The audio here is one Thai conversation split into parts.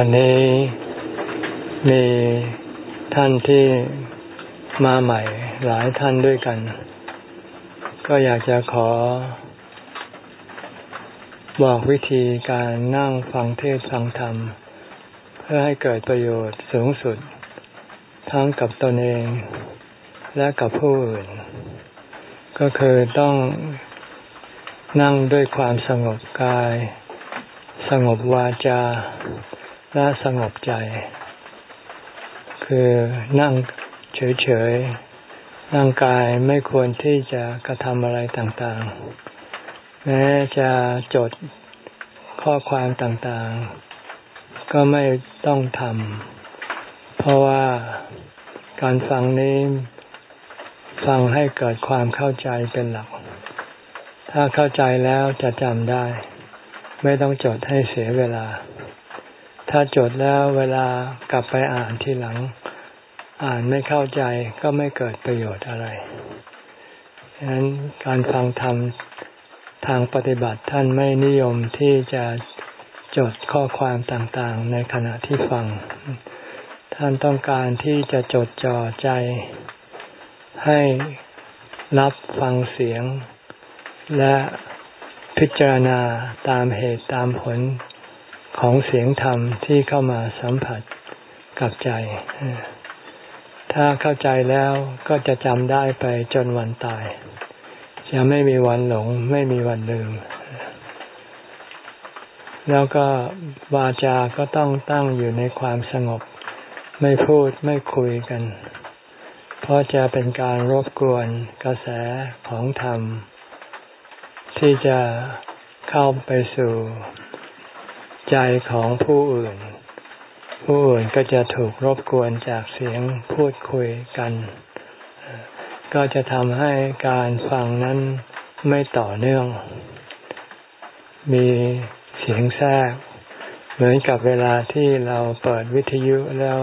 วันนี้มีท่านที่มาใหม่หลายท่านด้วยกัน ก็อยากจะขอ บอกวิธีการนั่งฟังเทศฟังธรรม เพื่อให้เกิดประโยชน์สูงสุด ทั้งกับตนเอง และกับผู้อื่น ก็คือต้องนั่งด้วยความสงบกาย สงบวาจา และสงบใจ คือนั่งเฉยๆ ร่างกายไม่ควรที่จะกระทำอะไรต่างๆ แม้จะจดข้อความต่างๆ ก็ไม่ต้องทำ เพราะว่าการฟังนี้ฟังให้เกิดความเข้าใจเป็นหลัก ถ้าเข้าใจแล้วจะจำได้ ไม่ต้องจดให้เสียเวลา ถ้าจดแล้วเวลากลับไปอ่านทีหลัง อ่านไม่เข้าใจก็ไม่เกิดประโยชน์อะไรฉะนั้นการฟังธรรมทางปฏิบัติท่านไม่นิยมที่จะจดข้อความต่างๆ ในขณะที่ฟัง ท่านต้องการที่จะจดจ่อใจ ให้รับฟังเสียง และพิจารณาตามเหตุตามผล ของเสียงธรรมที่เข้ามาสัมผัสกับใจ ถ้าเข้าใจแล้วก็จะจำได้ไปจนวันตาย จะไม่มีวันหลง ไม่มีวันลืม แล้วก็วาจาก็ต้องตั้งอยู่ในความสงบ ไม่พูดไม่คุยกัน เพราะจะเป็นการรบกวนกระแสของธรรม ที่จะเข้าไปสู่ ใจของผู้อื่น ผู้อื่นก็จะถูกรบกวนจากเสียงพูดคุยกัน ก็จะทำให้การฟังนั้นไม่ต่อเนื่อง มีเสียงแทรก เหมือนกับเวลาที่เราเปิดวิทยุแล้ว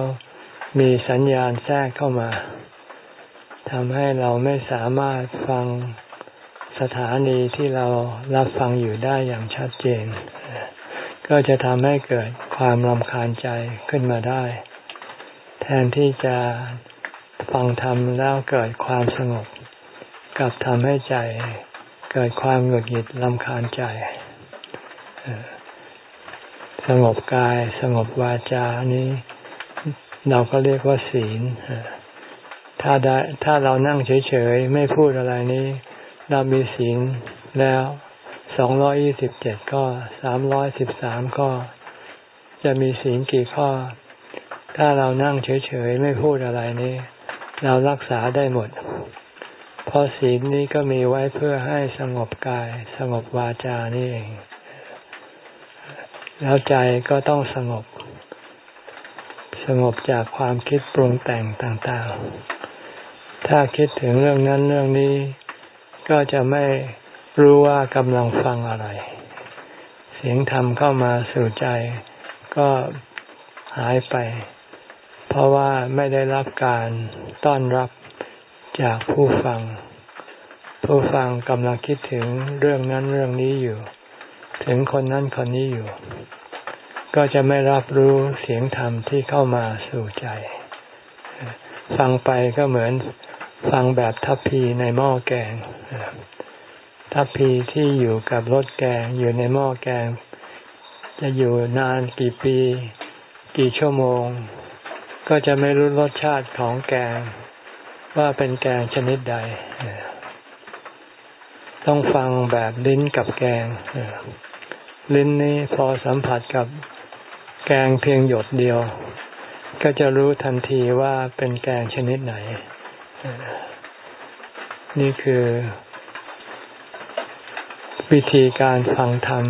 มีสัญญาณแทรกเข้ามาทำให้เราไม่สามารถฟังสถานีที่เรารับฟังอยู่ได้อย่างชัดเจน ก็จะทำให้เกิดความรำคาญใจขึ้นมาได้ แทนที่จะฟังธรรมแล้วเกิดความสงบกับทำให้ใจเกิดความหงุดหงิดรำคาญใจ สงบกายสงบวาจานี้ เราก็เรียกว่าศีล ถ้าได้ถ้าเรานั่งเฉยๆ ไม่พูดอะไรนี้ เรามีศีลแล้ว สองร้อยี่สิบเจ็ดข้อสามร้อยสิบสามข้อ จะมีศีลกี่ข้อ ถ้าเรานั่งเฉยๆไม่พูดอะไรนี้ เรารักษาได้หมด เพราะศีลนี้ก็มีไว้เพื่อให้สงบกาย สงบวาจานี่เอง แล้วใจก็ต้องสงบ สงบจากความคิดปรุงแต่งต่างๆ ถ้าคิดถึงเรื่องนั้นเรื่องนี้ ก็จะไม่ รู้ว่ากำลังฟังอะไร เสียงธรรมเข้ามาสู่ใจก็หายไป เพราะว่าไม่ได้รับการต้อนรับจากผู้ฟัง ผู้ฟังกำลังคิดถึงเรื่องนั้นเรื่องนี้อยู่ ถึงคนนั้นคนนี้อยู่ ก็จะไม่รับรู้เสียงธรรมที่เข้ามาสู่ใจ ฟังไปก็เหมือนฟังแบบทัพพีในหม้อแกง ทัพพีที่อยู่กับรสแกงอยู่ในหม้อแกง จะอยู่นานกี่ปี กี่ชั่วโมง ก็จะไม่รู้รสชาติของแกง ว่าเป็นแกงชนิดใด ต้องฟังแบบลิ้นกับแกง ลิ้นนี้พอสัมผัสกับแกงเพียงหยดเดียว ก็จะรู้ทันทีว่าเป็นแกงชนิดไหน นี่คือ วิธีการฟังธรรม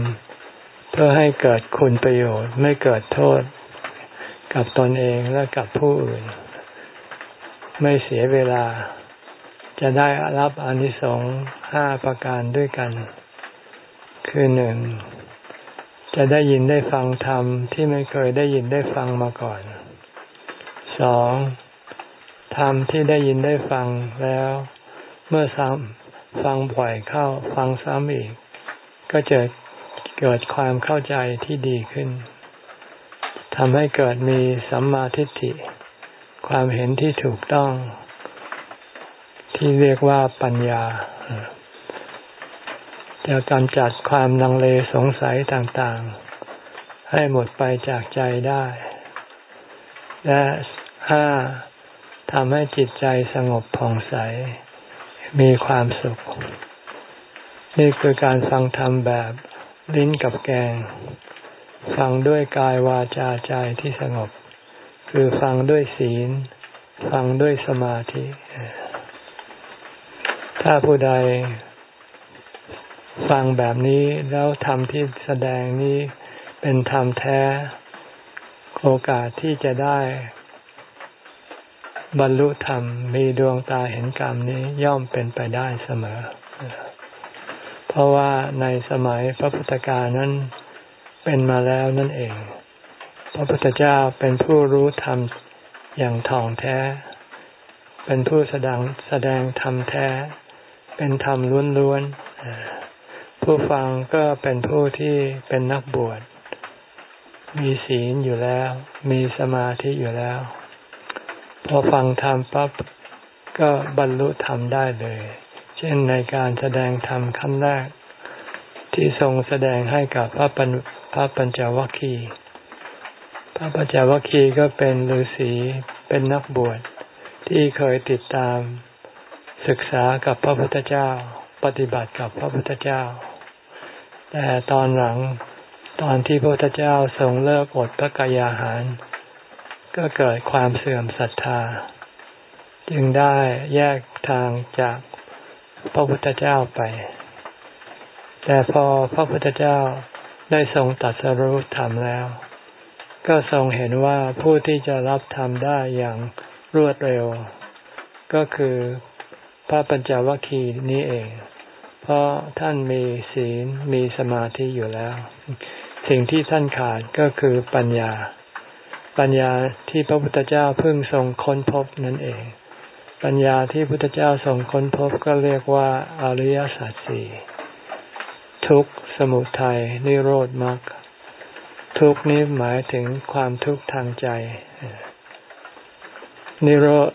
เพื่อให้เกิดคุณประโยชน์ไม่เกิดโทษ กับตนเองและกับผู้อื่น ไม่เสียเวลา จะได้รับอนิสงส์ห้าประการด้วยกัน คือหนึ่งจะได้ยินได้ฟังธรรมที่ไม่เคยได้ยินได้ฟังมาก่อน สองธรรมที่ได้ยินได้ฟังแล้ว เมื่อซ้ำฟังบ่อยเข้า ฟังซ้ำอีก ก็จะเกิดความเข้าใจที่ดีขึ้นทำให้เกิดมีสัมมาทิฏฐิ ความเห็นที่ถูกต้อง ที่เรียกว่าปัญญา จะกำจัดความลังเลสงสัยต่างๆ ให้หมดไปจากใจได้ และห้าทำให้จิตใจสงบผ่องใส มีความสุข นี่คือการฟังธรรมแบบลิ้นกับแกง ฟังด้วยกายวาจาใจที่สงบ คือฟังด้วยศีล ฟังด้วยสมาธิ ถ้าผู้ใดฟังแบบนี้แล้วทำที่แสดงนี้เป็นธรรมแท้ โอกาสที่จะได้ บรรลุธรรมมีดวงตาเห็นกรรมนี้ย่อมเป็นไปได้เสมอ เพราะว่าในสมัยพระพุทธกาลนั้นเป็นมาแล้วนั่นเอง พระพุทธเจ้าเป็นผู้รู้ธรรมอย่างท่องแท้ เป็นผู้แสดงแสดงธรรมแท้ เป็นธรรมล้วนๆ ผู้ฟังก็เป็นผู้ที่เป็นนักบวช มีศีลอยู่แล้ว มีสมาธิอยู่แล้ว พอฟังธรรมปั๊บก็บรรลุธรรมได้เลย ช่นในการแสดงธรรมขั้นแรก ที่ทรงแสดงให้กับพระปัญพระปัญจวัคคีย์พระปัญจวัคคีย์ก็เป็นฤาษีเป็นนักบวชที่เคยติดตามศึกษากับพระพุทธเจ้า ปฏิบัติกับพระพุทธเจ้า แต่ตอนหลังตอนที่พระพุทธเจ้าทรงเลิกอดพระกายอาหาร ก็เกิดความเสื่อมศรัทธา จึงได้แยกทางจาก พระพุทธเจ้าไป แต่พอพระพุทธเจ้าได้ทรงตัดสรุปธรรมแล้ว ก็ทรงเห็นว่าผู้ที่จะรับธรรมได้อย่างรวดเร็ว ก็คือพระปัญจวัคคีย์นี้เอง เพราะท่านมีศีลมีสมาธิอยู่แล้ว สิ่งที่ท่านขาดก็คือปัญญา ปัญญาที่พระพุทธเจ้าเพิ่งทรงค้นพบนั่นเอง ปัญญาที่พุทธเจ้าทรงค้นพบก็เรียกว่าอริยสัจสี่ทุกสมุทัยนิโรธมรรคทุกนี้หมายถึงความทุกข์ทางใจ นิโรธ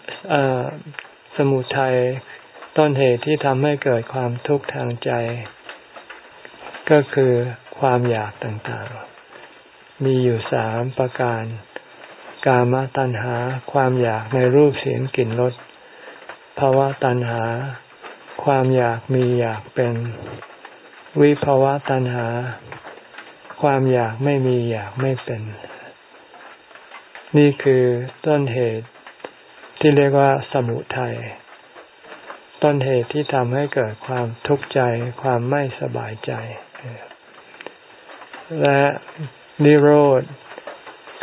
สมุทัยต้นเหตุที่ทำให้เกิดความทุกข์ทางใจ ก็คือความอยากต่างๆ มีอยู่สามประการ กามตัณหาความอยากในรูปเสียงกลิ่นรส ภาวะตัณหา ความอยากมีอยากเป็น วิภาวะตัณหา ความอยากไม่มีอยากไม่เป็น นี่คือต้นเหตุที่เรียกว่าสมุทัยต้นเหตุที่ทำให้เกิดความทุกข์ใจ ความไม่สบายใจ และนิโรธ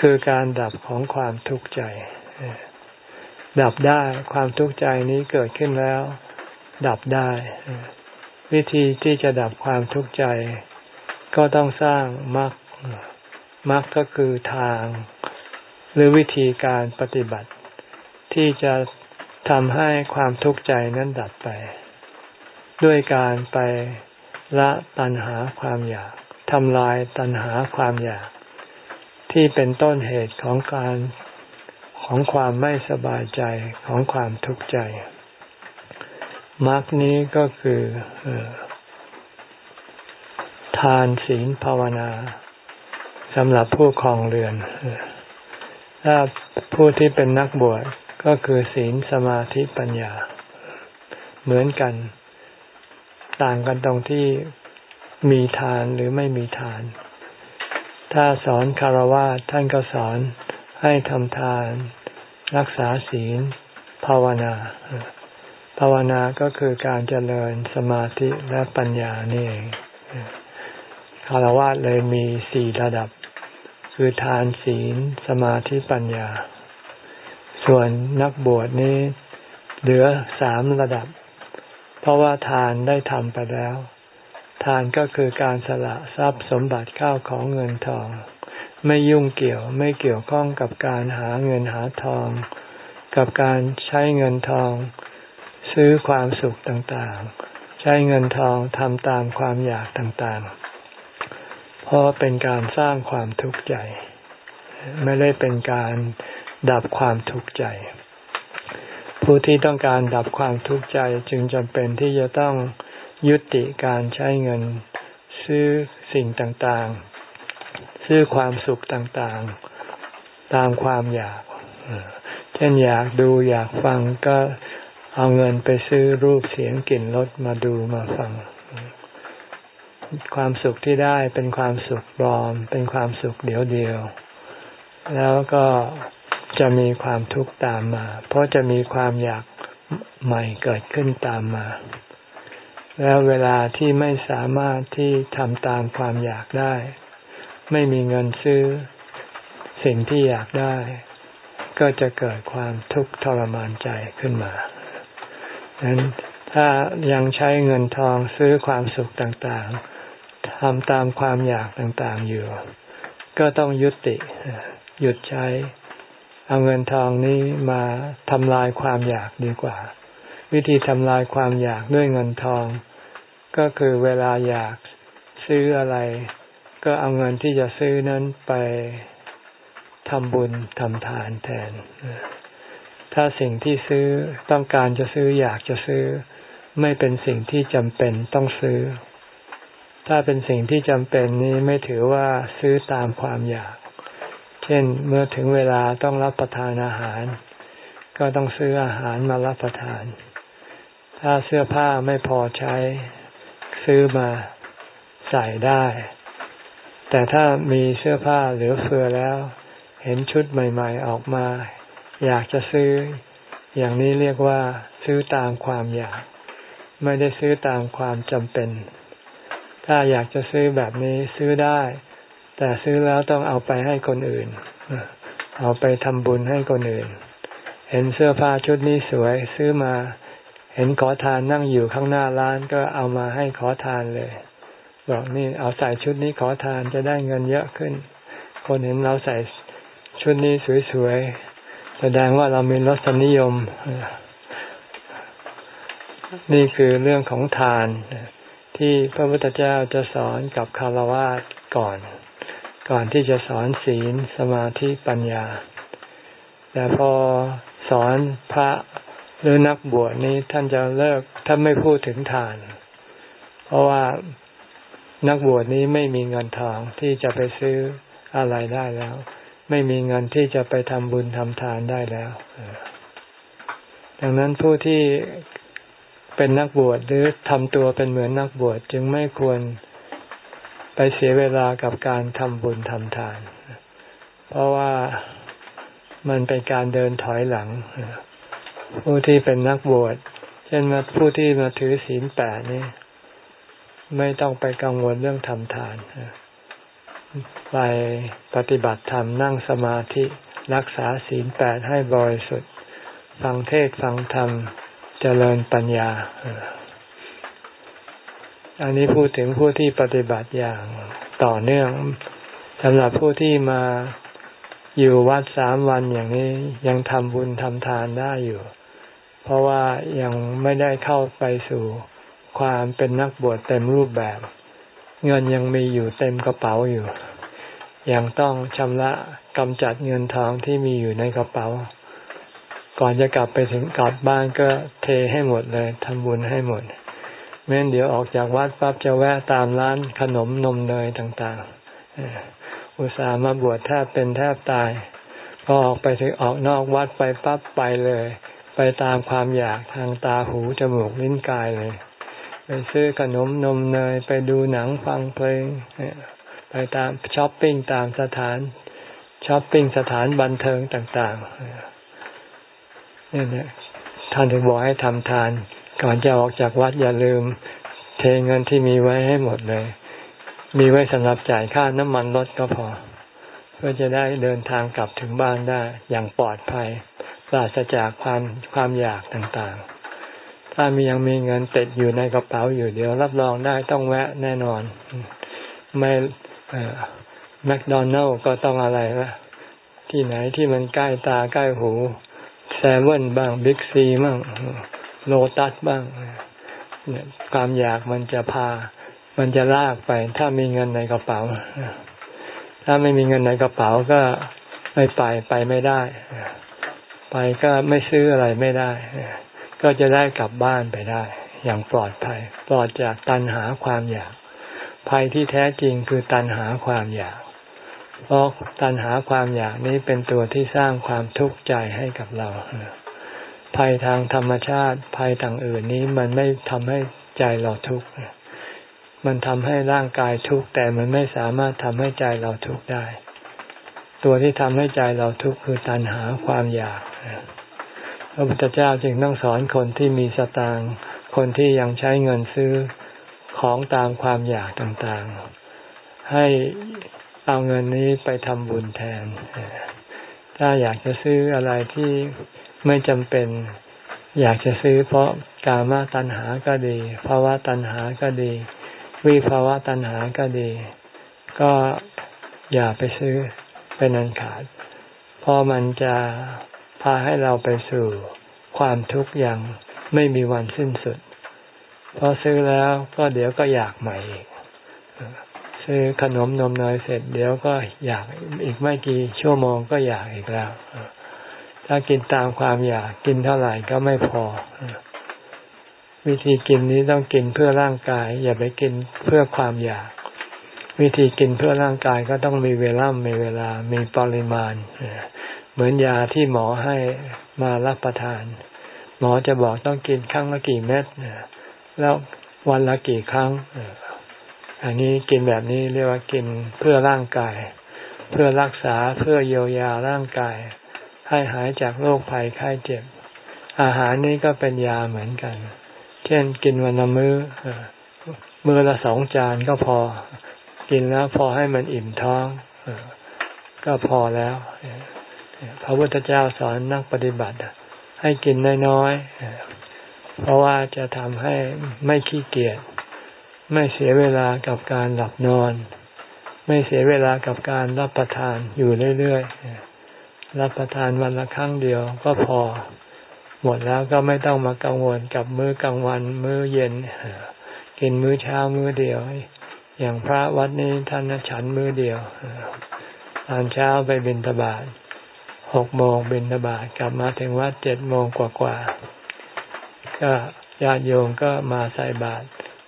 คือการดับของความทุกข์ใจ ดับได้ความทุกข์ใจนี้เกิดขึ้นแล้ว ดับได้ วิธีที่จะดับความทุกข์ใจ ก็ต้องสร้างมรรคมรรคก็คือทาง หรือวิธีการปฏิบัติ ที่จะทำให้ความทุกข์ใจนั้นดับไป ด้วยการไปละตัณหาความอยากทำลายตัณหาความอยาก ที่เป็นต้นเหตุของการ ของความไม่สบายใจของความทุกข์ใจมรรคนี้ก็คือทานศีลภาวนาสำหรับผู้ครองเรือน ถ้าผู้ที่เป็นนักบวชก็คือศีลสมาธิปัญญา เหมือนกัน ต่างกันตรงที่มีทานหรือไม่มีทาน ถ้าสอนคารวะท่านก็สอน ให้ทำทาน รักษาศีล ภาวนา ภาวนาก็คือการเจริญสมาธิและปัญญานี่เองคารวะเลยมีสี่ระดับ คือทานศีล สมาธิปัญญา ส่วนนักบวชนี้เหลือสามระดับ เพราะว่าทานได้ทำไปแล้ว ทานก็คือการสละทรัพย์สมบัติข้าวของเงินทอง ไม่ยุ่งเกี่ยวไม่เกี่ยวข้องกับการหาเงินหาทอง กับการใช้เงินทอง ซื้อความสุขต่างๆ ใช้เงินทองทำตามความอยากต่างๆ เพราะเป็นการสร้างความทุกข์ใจ ไม่ได้เป็นการดับความทุกข์ใจ ผู้ที่ต้องการดับความทุกข์ใจจึงจำเป็นที่จะต้องยุติการใช้เงินซื้อสิ่งต่างๆ ซื้อความสุขต่างๆ ตามความอยาก เช่นอยากดูอยากฟังก็เอาเงินไปซื้อรูปเสียงกลิ่นรสมาดูมาฟัง ความสุขที่ได้เป็นความสุขปลอม เป็นความสุขเดียวเดียว แล้วก็จะมีความทุกข์ตามมา เพราะจะมีความอยากใหม่เกิดขึ้นตามมา แล้วเวลาที่ไม่สามารถที่ทำตามความอยากได้ ไม่มีเงินซื้อสิ่งที่อยากได้ ก็จะเกิดความทุกข์ทรมานใจขึ้นมาดังนั้นถ้ายังใช้เงินทองซื้อความสุขต่างๆทำตามความอยากต่างๆอยู่ ก็ต้องยุติหยุดใช้ เอาเงินทองนี้มาทำลายความอยากดีกว่า วิธีทำลายความอยากด้วยเงินทอง ก็คือเวลาอยากซื้ออะไร ก็เอาเงินที่จะซื้อนั้นไปทำบุญทำทานแทน ถ้าสิ่งที่ซื้อต้องการจะซื้ออยากจะซื้อ ไม่เป็นสิ่งที่จำเป็นต้องซื้อ ถ้าเป็นสิ่งที่จำเป็นนี้ไม่ถือว่าซื้อตามความอยาก เช่นเมื่อถึงเวลาต้องรับประทานอาหาร ก็ต้องซื้ออาหารมารับประทาน ถ้าเสื้อผ้าไม่พอใช้ ซื้อมาใส่ได้ แต่ถ้ามีเสื้อผ้าเหลือเฟือแล้ว เห็นชุดใหม่ ๆ ออกมา อยากจะซื้อ อย่างนี้เรียกว่า ซื้อตามความอยาก ไม่ได้ซื้อตามความจำเป็น ถ้าอยากจะซื้อแบบนี้ซื้อได้ แต่ซื้อแล้วต้องเอาไปให้คนอื่น เอาไปทำบุญให้คนอื่น เห็นเสื้อผ้าชุดนี้สวยซื้อมา เห็นขอทานนั่งอยู่ข้างหน้าร้านก็เอามาให้ขอทานเลย บอกนี่เอาใส่ชุดนี้ขอทานจะได้เงินเยอะขึ้น คนเห็นเราใส่ชุดนี้สวยๆ แสดงว่าเรามีรสนิยม นี่คือเรื่องของทาน ที่พระพุทธเจ้าจะสอนกับคารวะก่อน ก่อนที่จะสอนศีลสมาธิปัญญา แต่พอสอนพระหรือนักบวชนี้ท่านจะเลิกท่านไม่พูดถึงทาน เพราะว่า นักบวชนี้ไม่มีเงินทองที่จะไปซื้ออะไรได้แล้ว ไม่มีเงินที่จะไปทำบุญทำทานได้แล้ว ดังนั้นผู้ที่เป็นนักบวชหรือทำตัวเป็นเหมือนนักบวชจึงไม่ควรไปเสียเวลากับการทำบุญทำทาน เพราะว่ามันเป็นการเดินถอยหลัง ผู้ที่เป็นนักบวช เช่นมาผู้ที่มาถือศีลแปดนี่ ไม่ต้องไปกังวลเรื่องทำทาน ไปปฏิบัติธรรมนั่งสมาธิรักษาศีลแปดให้บริสุทธิ์ ฟังเทศฟังธรรมเจริญปัญญา อันนี้พูดถึงผู้ที่ปฏิบัติอย่างต่อเนื่องสำหรับผู้ที่มาอยู่วัดสามวันอย่างนี้ยังทำบุญทำทานได้อยู่ เพราะว่ายังไม่ได้เข้าไปสู่ ความเป็นนักบวชเต็มรูปแบบ เงินยังมีอยู่เต็มกระเป๋าอยู่ ยังต้องชำระกำจัดเงินทองที่มีอยู่ในกระเป๋า ก่อนจะกลับไปถึงกลับบ้านก็เทให้หมดเลยทำบุญให้หมดแม้นเดี๋ยวออกจากวัดปั๊บจะแวะตามร้านขนมนมเนยต่างๆ อุตส่าห์มาบวชแทบเป็นแทบตายพอออกไปถึงออกนอกวัดไปปั๊บไปเลย ไปตามความอยากทางตาหูจมูกลิ้นกายเลย ไปซื้อขนมนมเนยไปดูหนังฟังเพลงไปตามช้อปปิ้งตามสถานช้อปปิ้งสถานบันเทิงต่างๆนี่ท่านถึงบอกให้ทำทาน ก่อนจะออกจากวัดอย่าลืม เทเงินที่มีไว้ให้หมดเลย มีไว้สำหรับจ่ายค่าน้ำมันรถก็พอ เพื่อจะได้เดินทางกลับถึงบ้านได้อย่างปลอดภัยปราศจากความความอยากต่างๆ ถ้ามียังมีเงินติดอยู่ในกระเป๋าอยู่เดี๋ยว รับรองได้ต้องแวะแน่นอน ไม่แมคโดนัลก็ต้องอะไรละที่ไหนที่มันใกล้ตาใกล้หูเซเว่นบ้างบิ๊กซีบ้างโลตัสบ้างเนี่ยความอยากมันจะพา มันจะลากไป ถ้ามีเงินในกระเป๋า ถ้าไม่มีเงินในกระเป๋าก็ไม่ไปไปไม่ได้ ไปก็ไม่ซื้ออะไรไม่ได้ ก็จะได้กลับบ้านไปได้ อย่างปลอดภัย ปลอดจากตัณหาความอยาก ภัยที่แท้จริงคือตัณหาความอยาก เพราะตัณหาความอยากนี้เป็นตัวที่สร้างความทุกข์ใจให้กับเรา ภัยทางธรรมชาติ ภัยทางอื่นนี้มันไม่ทำให้ใจเราทุกข์มันทำให้ร่างกายทุกข์แต่มันไม่สามารถทำให้ใจเราทุกข์ได้ ตัวที่ทำให้ใจเราทุกข์คือตัณหาความอยาก พระพุทธเจ้าจึงต้องสอนคนที่มีสตางค์คนที่ยังใช้เงินซื้อของตามความอยากต่างๆ ให้เอาเงินนี้ไปทำบุญแทน ถ้าอยากจะซื้ออะไรที่ไม่จำเป็น อยากจะซื้อเพราะกามาตัณหาก็ดีภาวะตัณหาก็ดี วิภาวะตัณหาก็ดี ก็อย่าไปซื้อเป็นอันขาด เพราะมันจะาให้เราไปสู่ความทุกข์อย่างไม่มีวันสิ้นสุดพอซื้อแล้วก็เดี๋ยวก็อยากใหม่อีกซื้อขนมนมเนยเสร็จเดี๋ยวก็อยากอีกไม่กี่ชั่วโมงก็อยากอีกแล้ว ถ้ากินตามความอยากกินเท่าไหร่ก็ไม่พอ วิธีกินนี้ต้องกินเพื่อร่างกาย อย่าไปกินเพื่อความอยาก วิธีกินเพื่อร่างกายก็ต้องมีเวลามีเวลามีปริมาณเเหมือนยาที่หมอให้มารับประทาน หมอจะบอกต้องกินครั้งละกี่เม็ดแล้ววันละกี่ครั้ง อันนี้กินแบบนี้เรียกว่ากินเพื่อร่างกาย เพื่อรักษาเพื่อเยียวยาร่างกาย ให้หายจากโรคภัยไข้เจ็บ อาหารนี้ก็เป็นยาเหมือนกัน เช่นกินวันละมื้อมื้อละสองจานก็พอ กินแล้วพอให้มันอิ่มท้องก็พอแล้ว พระพุทธเจ้าสอนนักปฏิบัติ ให้กินน้อยๆ เพราะว่าจะทำให้ไม่ขี้เกียจ ไม่เสียเวลากับการหลับนอน ไม่เสียเวลากับการรับประทานอยู่เรื่อยๆ รับประทานวันละครั้งเดียวก็พอ หมดแล้วก็ไม่ต้องมากังวลกับมื้อกลางวัน มื้อเย็น กินมื้อเช้ามื้อเดียว อย่างพระวัดนี้ท่านฉันมื้อเดียวตอนเช้าไปบิณฑบาต หกโมงบิณฑบาตกลับมาถึงวัดเจ็ดโมงกว่าๆก็ญาติโยมก็มาใส่บาตร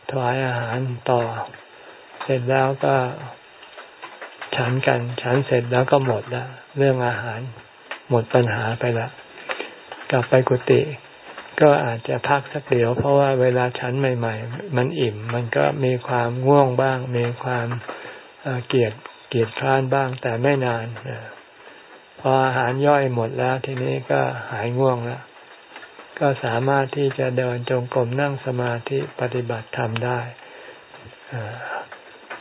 ถวายอาหารต่อ เสร็จแล้วก็ฉันกันฉันเสร็จแล้วก็หมดล้วเรื่องอาหารหมดปัญหาไปล้วกลับไปกุฏิก็อาจจะพักสักเดี๋ยว เพราะว่าเวลาฉันใหม่ ๆ มันอิ่ม มันก็มีความง่วงบ้าง มีความเกียดเกียดคร้านบ้างแต่ไม่นาน พออาหารย่อยหมดแล้วทีนี้ก็หายง่วงแล้ว ก็สามารถที่จะเดินจงกรมนั่งสมาธิปฏิบัติธรรมได้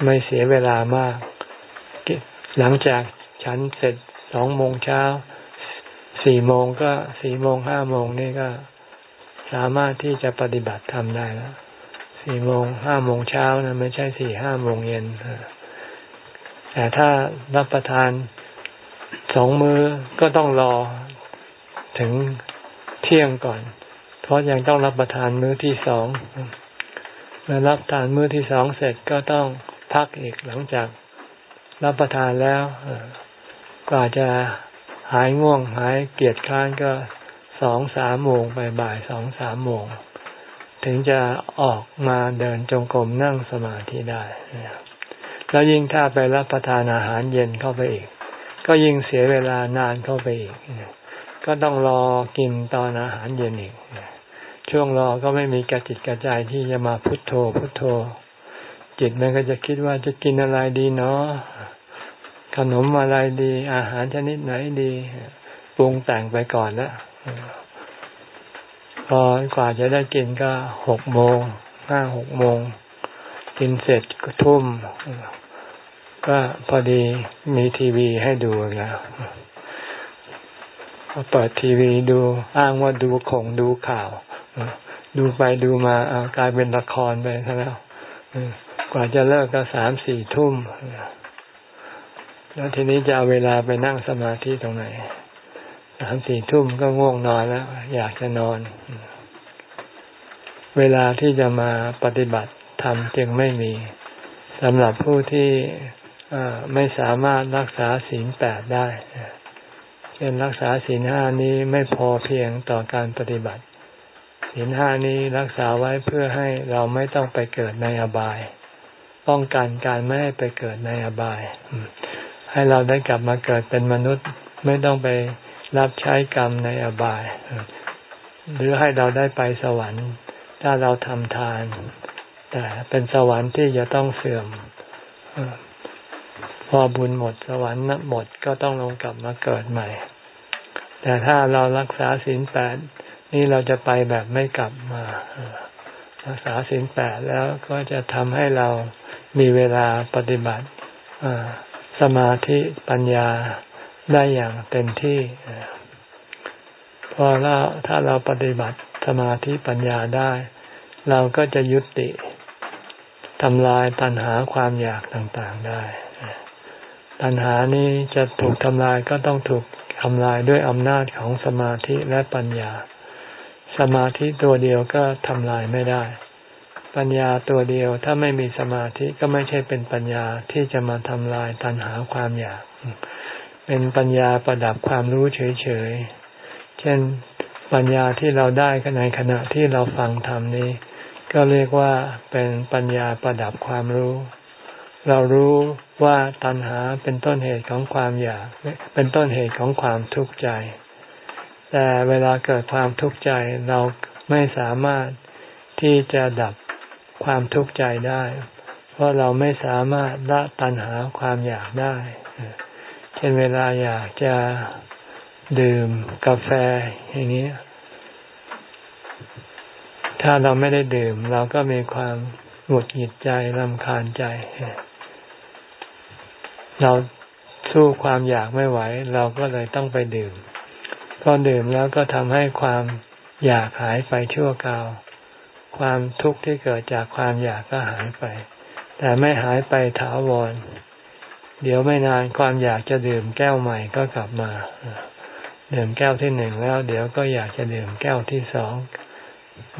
ไม่เสียเวลามาก หลังจากฉันเสร็จสองโมงเช้าสี่โมงก็สี่โมงห้าโมงนี่ก็สามารถที่จะปฏิบัติทำได้แล้วสี่โมงห้าโมงเช้านะไม่ใช่สี่ห้าโมงเย็นแต่ถ้ารับประทาน สองมือก็ต้องรอถึงเที่ยงก่อน เพราะยังต้องรับประทานมื้อที่สองเมื่อรับทานมื้อที่สองเสร็จก็ต้องพักอีกหลังจากรับประทานแล้วกว่าจะหายง่วงหายเกียดค้านก็สองสามโมงไปบ่ายสองสามโมง ถึงจะออกมาเดินจงกรมนั่งสมาธิได้แล้วยิ่งถ้าไปรับประทานอาหารเย็นเข้าไปอีก ก็ยิ่งเสียเวลานานเข้าไปอีก ก็ต้องรอกินตอนอาหารเย็นอีก ช่วงรอก็ไม่มีกระจิตกระใจที่จะมาพุโทโธ พุโทโธ จิตมันก็จะคิดว่าจะกินอะไรดีเนาะขนมอะไรดี อาหารชนิดไหนดีปรุงแต่งไปก่อนแล้วพอกว่าจะได้กินก็หกโมงห้าหกโมง กินเสร็จก็ทุ่ม ก็พอดีมีทีวีให้ดูแล้วเปิดทีวีดูอ้างว่าดูคงดูข่าว ดูไปดูมาเอากลายเป็นละครไปซะแล้วกว่าจะเลิกก็สามสี่ทุ่มแล้วทีนี้จะเอาเวลาไปนั่งสมาธิตรงไหนสามสี่ทุ่มก็ง่วงนอนแล้ว อยากจะนอน เวลาที่จะมาปฏิบัติธรรมจึงไม่มีสำหรับผู้ที่ ไม่สามารถรักษาศีลแปดได้เช่นรักษาศีลห้านี้ไม่พอเพียงต่อการปฏิบัติศีลห้านี้รักษาไว้เพื่อให้เราไม่ต้องไปเกิดในอบาย ป้องกันการไม่ให้ไปเกิดในอบาย ให้เราได้กลับมาเกิดเป็นมนุษย์ไม่ต้องไปรับใช้กรรมในอบาย หรือให้เราได้ไปสวรรค์ ถ้าเราทำทาน แต่เป็นสวรรค์ที่จะต้องเสื่อม พอบุญหมดสวรรค์หมดก็ต้องลงกลับมาเกิดใหม่ แต่ถ้าเรารักษาศีลแปดนี่เราจะไปแบบไม่กลับมารักษาศีลแปดแล้วก็จะทำให้เรามีเวลาปฏิบัติสมาธิปัญญาได้อย่างเต็มที่พอเราถ้าเราปฏิบัติสมาธิปัญญาได้ เราก็จะยุติทำลายตัณหาความอยากต่างๆได้ ตัณหานี้จะถูกทำลายก็ต้องถูกทำลายด้วยอำนาจของสมาธิและปัญญา สมาธิตัวเดียวก็ทำลายไม่ได้ ปัญญาตัวเดียวถ้าไม่มีสมาธิก็ไม่ใช่เป็นปัญญาที่จะมาทำลายตัณหาความอยาก เป็นปัญญาประดับความรู้เฉยๆ เช่นปัญญาที่เราได้ในขณะที่เราฟังธรรมนี้ ก็เรียกว่าเป็นปัญญาประดับความรู้ เรารู้ว่าตัณหาเป็นต้นเหตุของความอยาก เป็นต้นเหตุของความทุกข์ใจ แต่เวลาเกิดความทุกข์ใจเราไม่สามารถที่จะดับความทุกข์ใจได้ เพราะเราไม่สามารถละตัณหาความอยากได้ เช่นเวลาอยากจะดื่มกาแฟอย่างนี้ ถ้าเราไม่ได้ดื่ม เราก็มีความหงุดหงิดใจลำคาญใจ เราสู้ความอยากไม่ไหว เราก็เลยต้องไปดื่มพอดื่มแล้วก็ทำให้ความอยากหายไปชั่วคราว ความทุกข์ที่เกิดจากความอยากก็หายไป แต่ไม่หายไปถาวร เดี๋ยวไม่นานความอยากจะดื่มแก้วใหม่ก็กลับมาดื่มแก้วที่หนึ่งแล้ว เดี๋ยวก็อยากจะดื่มแก้วที่สอง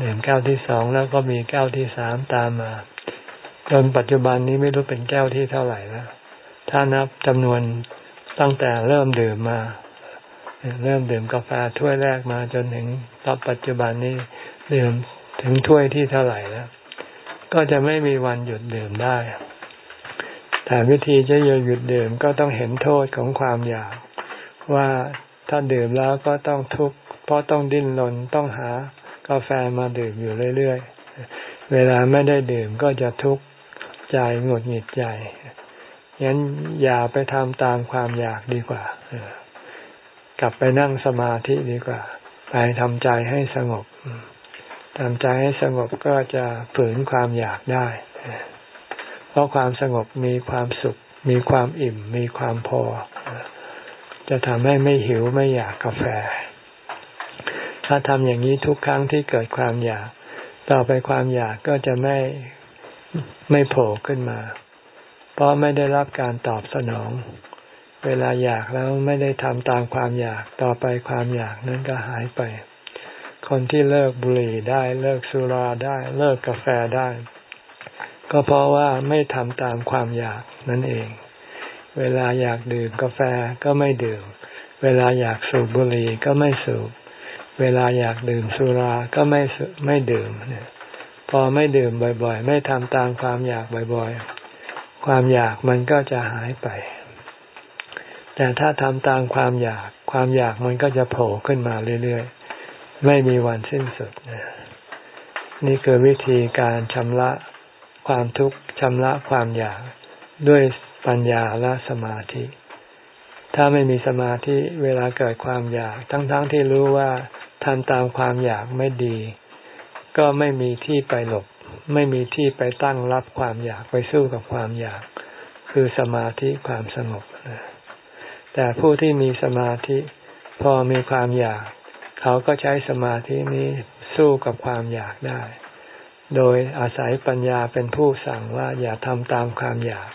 ดื่มแก้วที่สองแล้วก็มีแก้วที่สามตามมา จนปัจจุบันนี้ไม่รู้เป็นแก้วที่เท่าไหร่แล้ว ถ้านับจำนวนตั้งแต่เริ่มดื่มมา เริ่มดื่มกาแฟถ้วยแรกมาจนถึงตอนปัจจุบันนี้ดื่มถึงถ้วยที่เท่าไหร่แล้ว ก็จะไม่มีวันหยุดดื่มได้ แต่วิธีจะหยุดดื่มก็ต้องเห็นโทษของความอยาก ว่าถ้าดื่มแล้วก็ต้องทุกข์เพราะต้องดิ้นรนต้องหากาแฟมาดื่มอยู่เรื่อยๆ เวลาไม่ได้ดื่มก็จะทุกข์ใจหงุดหงิดใจ งั้นอย่าไปทำตามความอยากดีกว่ากลับไปนั่งสมาธิดีกว่า ไปทำใจให้สงบทำใจให้สงบก็จะฝืนความอยากได้ เพราะความสงบมีความสุข มีความอิ่ม มีความพอ จะทำให้ไม่หิวไม่อยากกาแฟ ถ้าทำอย่างนี้ทุกครั้งที่เกิดความอยาก ต่อไปความอยากก็จะไม่ไม่โผล่ขึ้นมา เพราะไม่ได้รับการตอบสนอง เวลาอยากแล้วไม่ได้ทำตามความอยากต่อไปความอยากนั้นก็หายไป คนที่เลิกบุหรี่ได้เลิกสุราได้เลิกกาแฟได้ ก็เพราะว่าไม่ทำตามความอยากนั่นเอง เวลาอยากดื่มกาแฟก็ไม่ดื่ม เวลาอยากสูบบุหรี่ก็ไม่สูบ เวลาอยากดื่มสุราก็ไม่ไม่ดื่มเนี่ยพอไม่ดื่มบ่อย ๆ ไม่ทำตามความอยากบ่อยๆ ความอยากมันก็จะหายไป แต่ถ้าทำตามความอยาก ความอยากมันก็จะโผล่ขึ้นมาเรื่อยๆ ไม่มีวันสิ้นสุด นี่คือวิธีการชำระความทุกข์ชำระความอยากด้วยปัญญาและสมาธิ ถ้าไม่มีสมาธิเวลาเกิดความอยาก ทั้งๆทที่รู้ว่าทำตามความอยากไม่ดี ก็ไม่มีที่ไปหลบ ไม่มีที่ไปตั้งรับความอยากไปสู้กับความอยาก คือสมาธิความสงบแต่ผู้ที่มีสมาธิพอมีความอยาก เขาก็ใช้สมาธินี้สู้กับความอยากได้ โดยอาศัยปัญญาเป็นผู้สั่งว่าอย่าทำตามความอยาก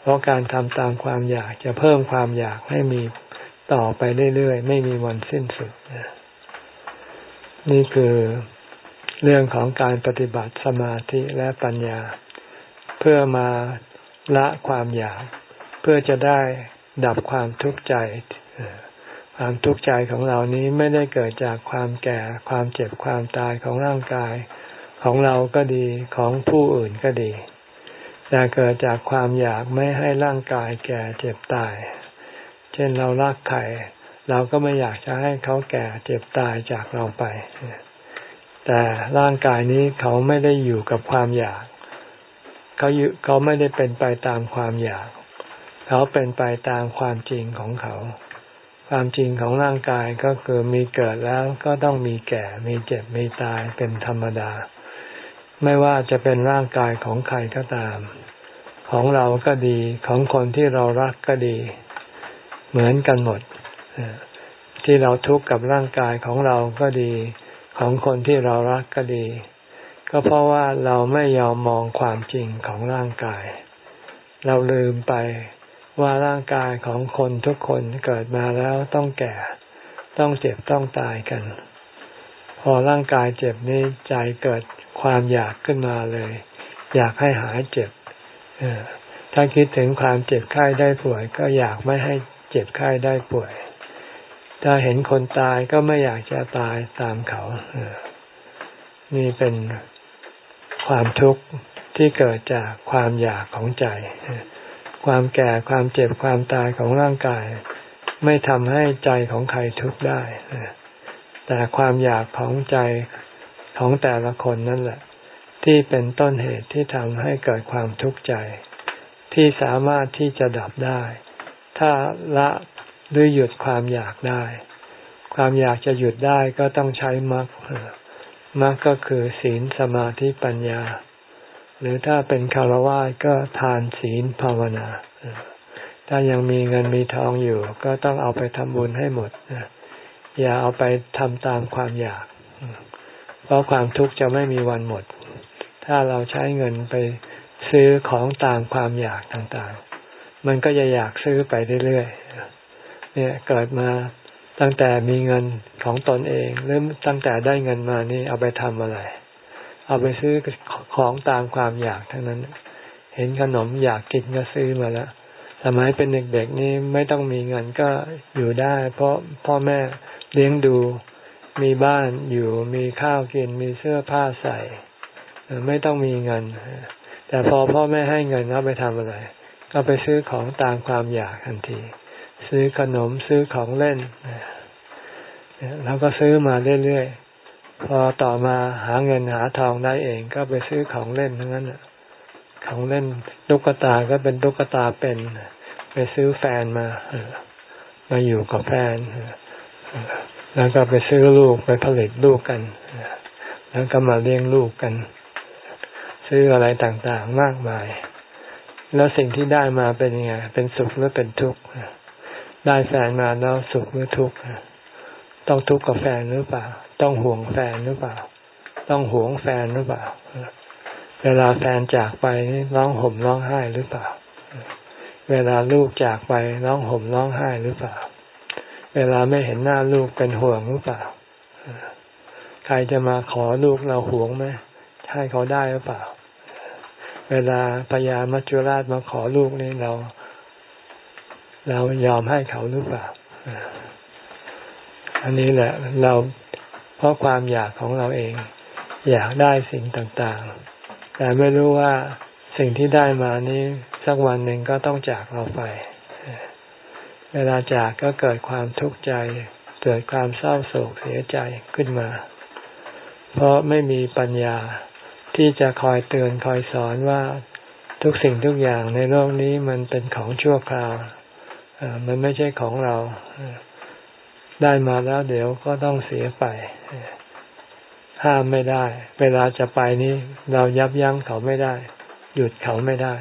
เพราะการทำตามความอยากจะเพิ่มความอยากให้มีต่อไปเรื่อยๆ ไม่มีวันสิ้นสุดนี่คือ เรื่องของการปฏิบัติสมาธิและปัญญา เพื่อมาละความอยาก เพื่อจะได้ดับความทุกข์ใจ ความทุกข์ใจของเรานี้ไม่ได้เกิดจากความแก่ความเจ็บความตายของร่างกาย ของเราก็ดีของผู้อื่นก็ดีแต่เกิดจากความอยากไม่ให้ร่างกายแก่เจ็บตาย เช่นเรารักใครเราก็ไม่อยากจะให้เขาแก่เจ็บตายจากเราไป แต่ร่างกายนี้เขาไม่ได้อยู่กับความอยาก เขาเขาไม่ได้เป็นไปตามความอยาก เขาเป็นไปตามความจริงของเขา ความจริงของร่างกายก็คือมีเกิดแล้วก็ต้องมีแก่ มีเจ็บ มีตายเป็นธรรมดา ไม่ว่าจะเป็นร่างกายของใครก็ตาม ของเราก็ดีของคนที่เรารักก็ดี เหมือนกันหมดที่เราทุกข์กับร่างกายของเราก็ดี ของคนที่เรารักก็ดี ก็เพราะว่าเราไม่ยอมมองความจริงของร่างกาย เราลืมไปว่าร่างกายของคนทุกคนเกิดมาแล้วต้องแก่ ต้องเจ็บต้องตายกัน พอร่างกายเจ็บนี้ใจเกิดความอยากขึ้นมาเลย อยากให้หายเจ็บถ้าคิดถึงความเจ็บไข้ได้ป่วย ก็อยากไม่ให้เจ็บไข้ได้ป่วย ถ้าเห็นคนตายก็ไม่อยากจะตายตามเขา นี่เป็นความทุกข์ที่เกิดจากความอยากของใจ ความแก่ ความเจ็บ ความตายของร่างกาย ไม่ทำให้ใจของใครทุกข์ได้ แต่ความอยากของใจของแต่ละคนนั่นแหละ ที่เป็นต้นเหตุที่ทำให้เกิดความทุกข์ใจ ที่สามารถที่จะดับได้ ถ้าละ หรือหยุดความอยากได้ ความอยากจะหยุดได้ก็ต้องใช้มรรคมรรคก็คือศีลสมาธิปัญญา หรือถ้าเป็นคารวะก็ทานศีลภาวนา ถ้ายังมีเงินมีทองอยู่ ก็ต้องเอาไปทำบุญให้หมด อย่าเอาไปทำตามความอยาก เพราะความทุกข์จะไม่มีวันหมด ถ้าเราใช้เงินไปซื้อของตามความอยากต่างๆ มันก็จะอยากซื้อไปเรื่อยๆ เนี่ยเกิดมาตั้งแต่มีเงินของตนเองหรือตั้งแต่ได้เงินมานี่เอาไปทำอะไร เอาไปซื้อของตามความอยากทั้งนั้น เห็นขนมอยากกินก็ซื้อมาแล้วสมัยเป็นเด็กๆนี่ไม่ต้องมีเงินก็อยู่ได้ เพราะพ่อแม่เลี้ยงดูมีบ้านอยู่มีข้าวกินมีเสื้อผ้าใส่ไม่ต้องมีเงิน แต่พอพ่อแม่ให้เงินเอาไปทำอะไร ก็ไปซื้อของตามความอยากทันที ซื้อขนมซื้อของเล่นแล้วก็ซื้อมาเรื่อยๆ พอต่อมาหาเงินหาทองได้เอง ก็ไปซื้อของเล่นทั้งนั้นของเล่นตุ๊กตาก็เป็นตุ๊กตาเป็น ไปซื้อแฟนมามาอยู่กับแฟนแล้วก็ไปซื้อลูกไปผลิตลูกกัน แล้วก็มาเลี้ยงลูกกัน ซื้ออะไรต่างๆมากมาย แล้วสิ่งที่ได้มาเป็นยังไง เป็นสุขหรือเป็นทุกข์ ได้แฟนมาแล้วสุขหรือทุกข์ต้องทุกข์กับแฟนหรือเปล่า ต้องห่วงแฟนหรือเปล่า ต้องห่วงแฟนหรือเปล่า เวลาแฟนจากไปร้องห่มร้องไห้หรือเปล่า เวลาลูกจากไปร้องห่มร้องไห้หรือเปล่า เวลาไม่เห็นหน้าลูกเป็นห่วงหรือเปล่า ใครจะมาขอลูกเราห่วงไหมให้เขาได้หรือเปล่า เวลาพญามัจจุราชมาขอลูกนี่เรา เรายอมให้เขาหรือเปล่า อันนี้แหละเราเพราะความอยากของเราเอง อยากได้สิ่งต่างๆ แต่ไม่รู้ว่าสิ่งที่ได้มานี้สักวันหนึ่งก็ต้องจากเราไป เวลาจากก็เกิดความทุกข์ใจ เกิดความเศร้าโศกเสียใจขึ้นมา เพราะไม่มีปัญญาที่จะคอยเตือนคอยสอนว่าทุกสิ่งทุกอย่างในโลกนี้มันเป็นของชั่วคราว มันไม่ใช่ของเรา ได้มาแล้วเดี๋ยวก็ต้องเสียไป ห้ามไม่ได้ เวลาจะไปนี้ เรายับยั้งเขาไม่ได้ หยุดเขาไม่ได้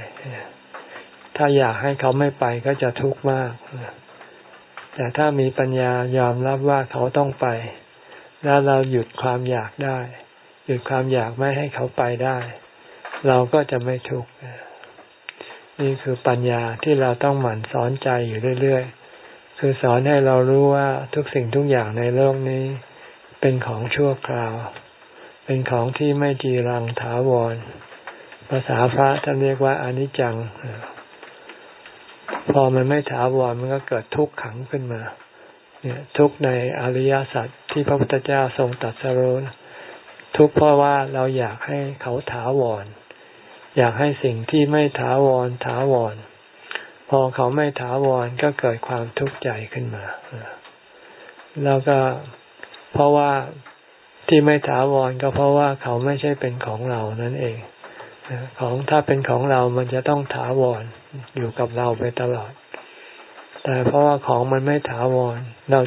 ถ้าอยากให้เขาไม่ไปก็จะทุกข์มาก แต่ถ้ามีปัญญายอมรับว่าเขาต้องไป แล้วเราหยุดความอยากได้ หยุดความอยากไม่ให้เขาไปได้ เราก็จะไม่ทุกข์ นี่คือปัญญาที่เราต้องหมั่นสอนใจอยู่เรื่อยๆ คือสอนให้เรารู้ว่าทุกสิ่งทุกอย่างในโลกนี้ เป็นของชั่วคราว เป็นของที่ไม่จีรังถาวร ภาษาพระท่านเรียกว่าอนิจจัง พอมันไม่ถาวรมันก็เกิดทุกข์ขังขึ้นมา เนี่ยทุกในอริยสัจที่พระพุทธเจ้าทรงตรัสรู้ทุกเพราะว่าเราอยากให้เขาถาวร อยากให้สิ่งที่ไม่ถาวรถาวร พอเขาไม่ถาวรก็เกิดความทุกข์ใจขึ้นมา แล้วก็เพราะว่าที่ไม่ถาวรก็เพราะว่าเขาไม่ใช่เป็นของเรานั่นเอง ของถ้าเป็นของเรามันจะต้องถาวรอยู่กับเราไปตลอด แต่เพราะว่าของมันไม่ถาวร เรา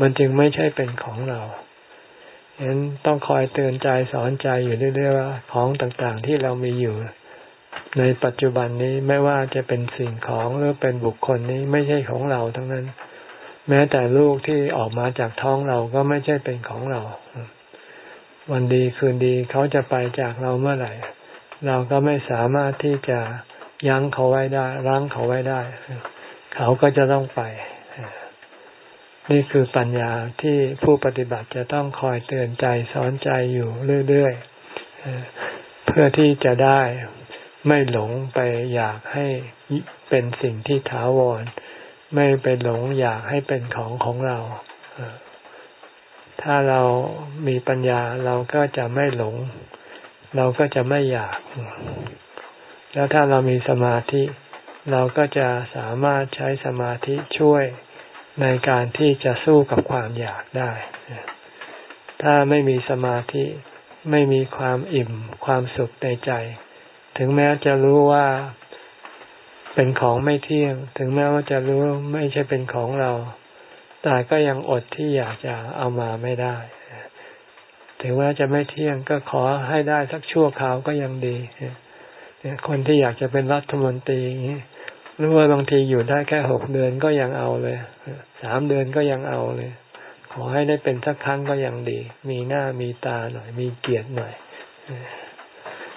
มันจึงไม่ใช่เป็นของเราฉะนั้นต้องคอยเตือนใจสอนใจอยู่เรื่อยๆว่าของต่างๆที่เรามีอยู่ ในปัจจุบันนี้ไม่ว่าจะเป็นสิ่งของหรือเป็นบุคคลนี้ไม่ใช่ของเราทั้งนั้น แม้แต่ลูกที่ออกมาจากท้องเราก็ไม่ใช่เป็นของเรา วันดีคืนดีเขาจะไปจากเราเมื่อไหร่ เราก็ไม่สามารถที่จะยั้งเขาไว้ได้รั้งเขาไว้ได้ เขาก็จะต้องไป นี่คือปัญญาที่ผู้ปฏิบัติจะต้องคอยเตือนใจสอนใจอยู่เรื่อยๆเพื่อที่จะได้ ไม่หลงไปอยากให้เป็นสิ่งที่ถาวร ไม่ไปหลงอยากให้เป็นของของเรา ถ้าเรามีปัญญาเราก็จะไม่หลง เราก็จะไม่อยาก แล้วถ้าเรามีสมาธิ เราก็จะสามารถใช้สมาธิช่วยในการที่จะสู้กับความอยากได้ ถ้าไม่มีสมาธิไม่มีความอิ่มความสุขในใจ ถึงแม้จะรู้ว่าเป็นของไม่เที่ยง ถึงแม้ว่าจะรู้ไม่ใช่เป็นของเรา แต่ก็ยังอดที่อยากจะเอามาไม่ได้ ถึงแม้จะไม่เที่ยงก็ขอให้ได้สักชั่วคราวก็ยังดีคนที่อยากจะเป็นรัฐมนตรีอย่างนี้รู้ว่าบางทีอยู่ได้แค่หกเดือนก็ยังเอาเลย สามเดือนก็ยังเอาเลย ขอให้ได้เป็นสักครั้งก็ยังดี มีหน้ามีตาหน่อย มีเกียรติหน่อย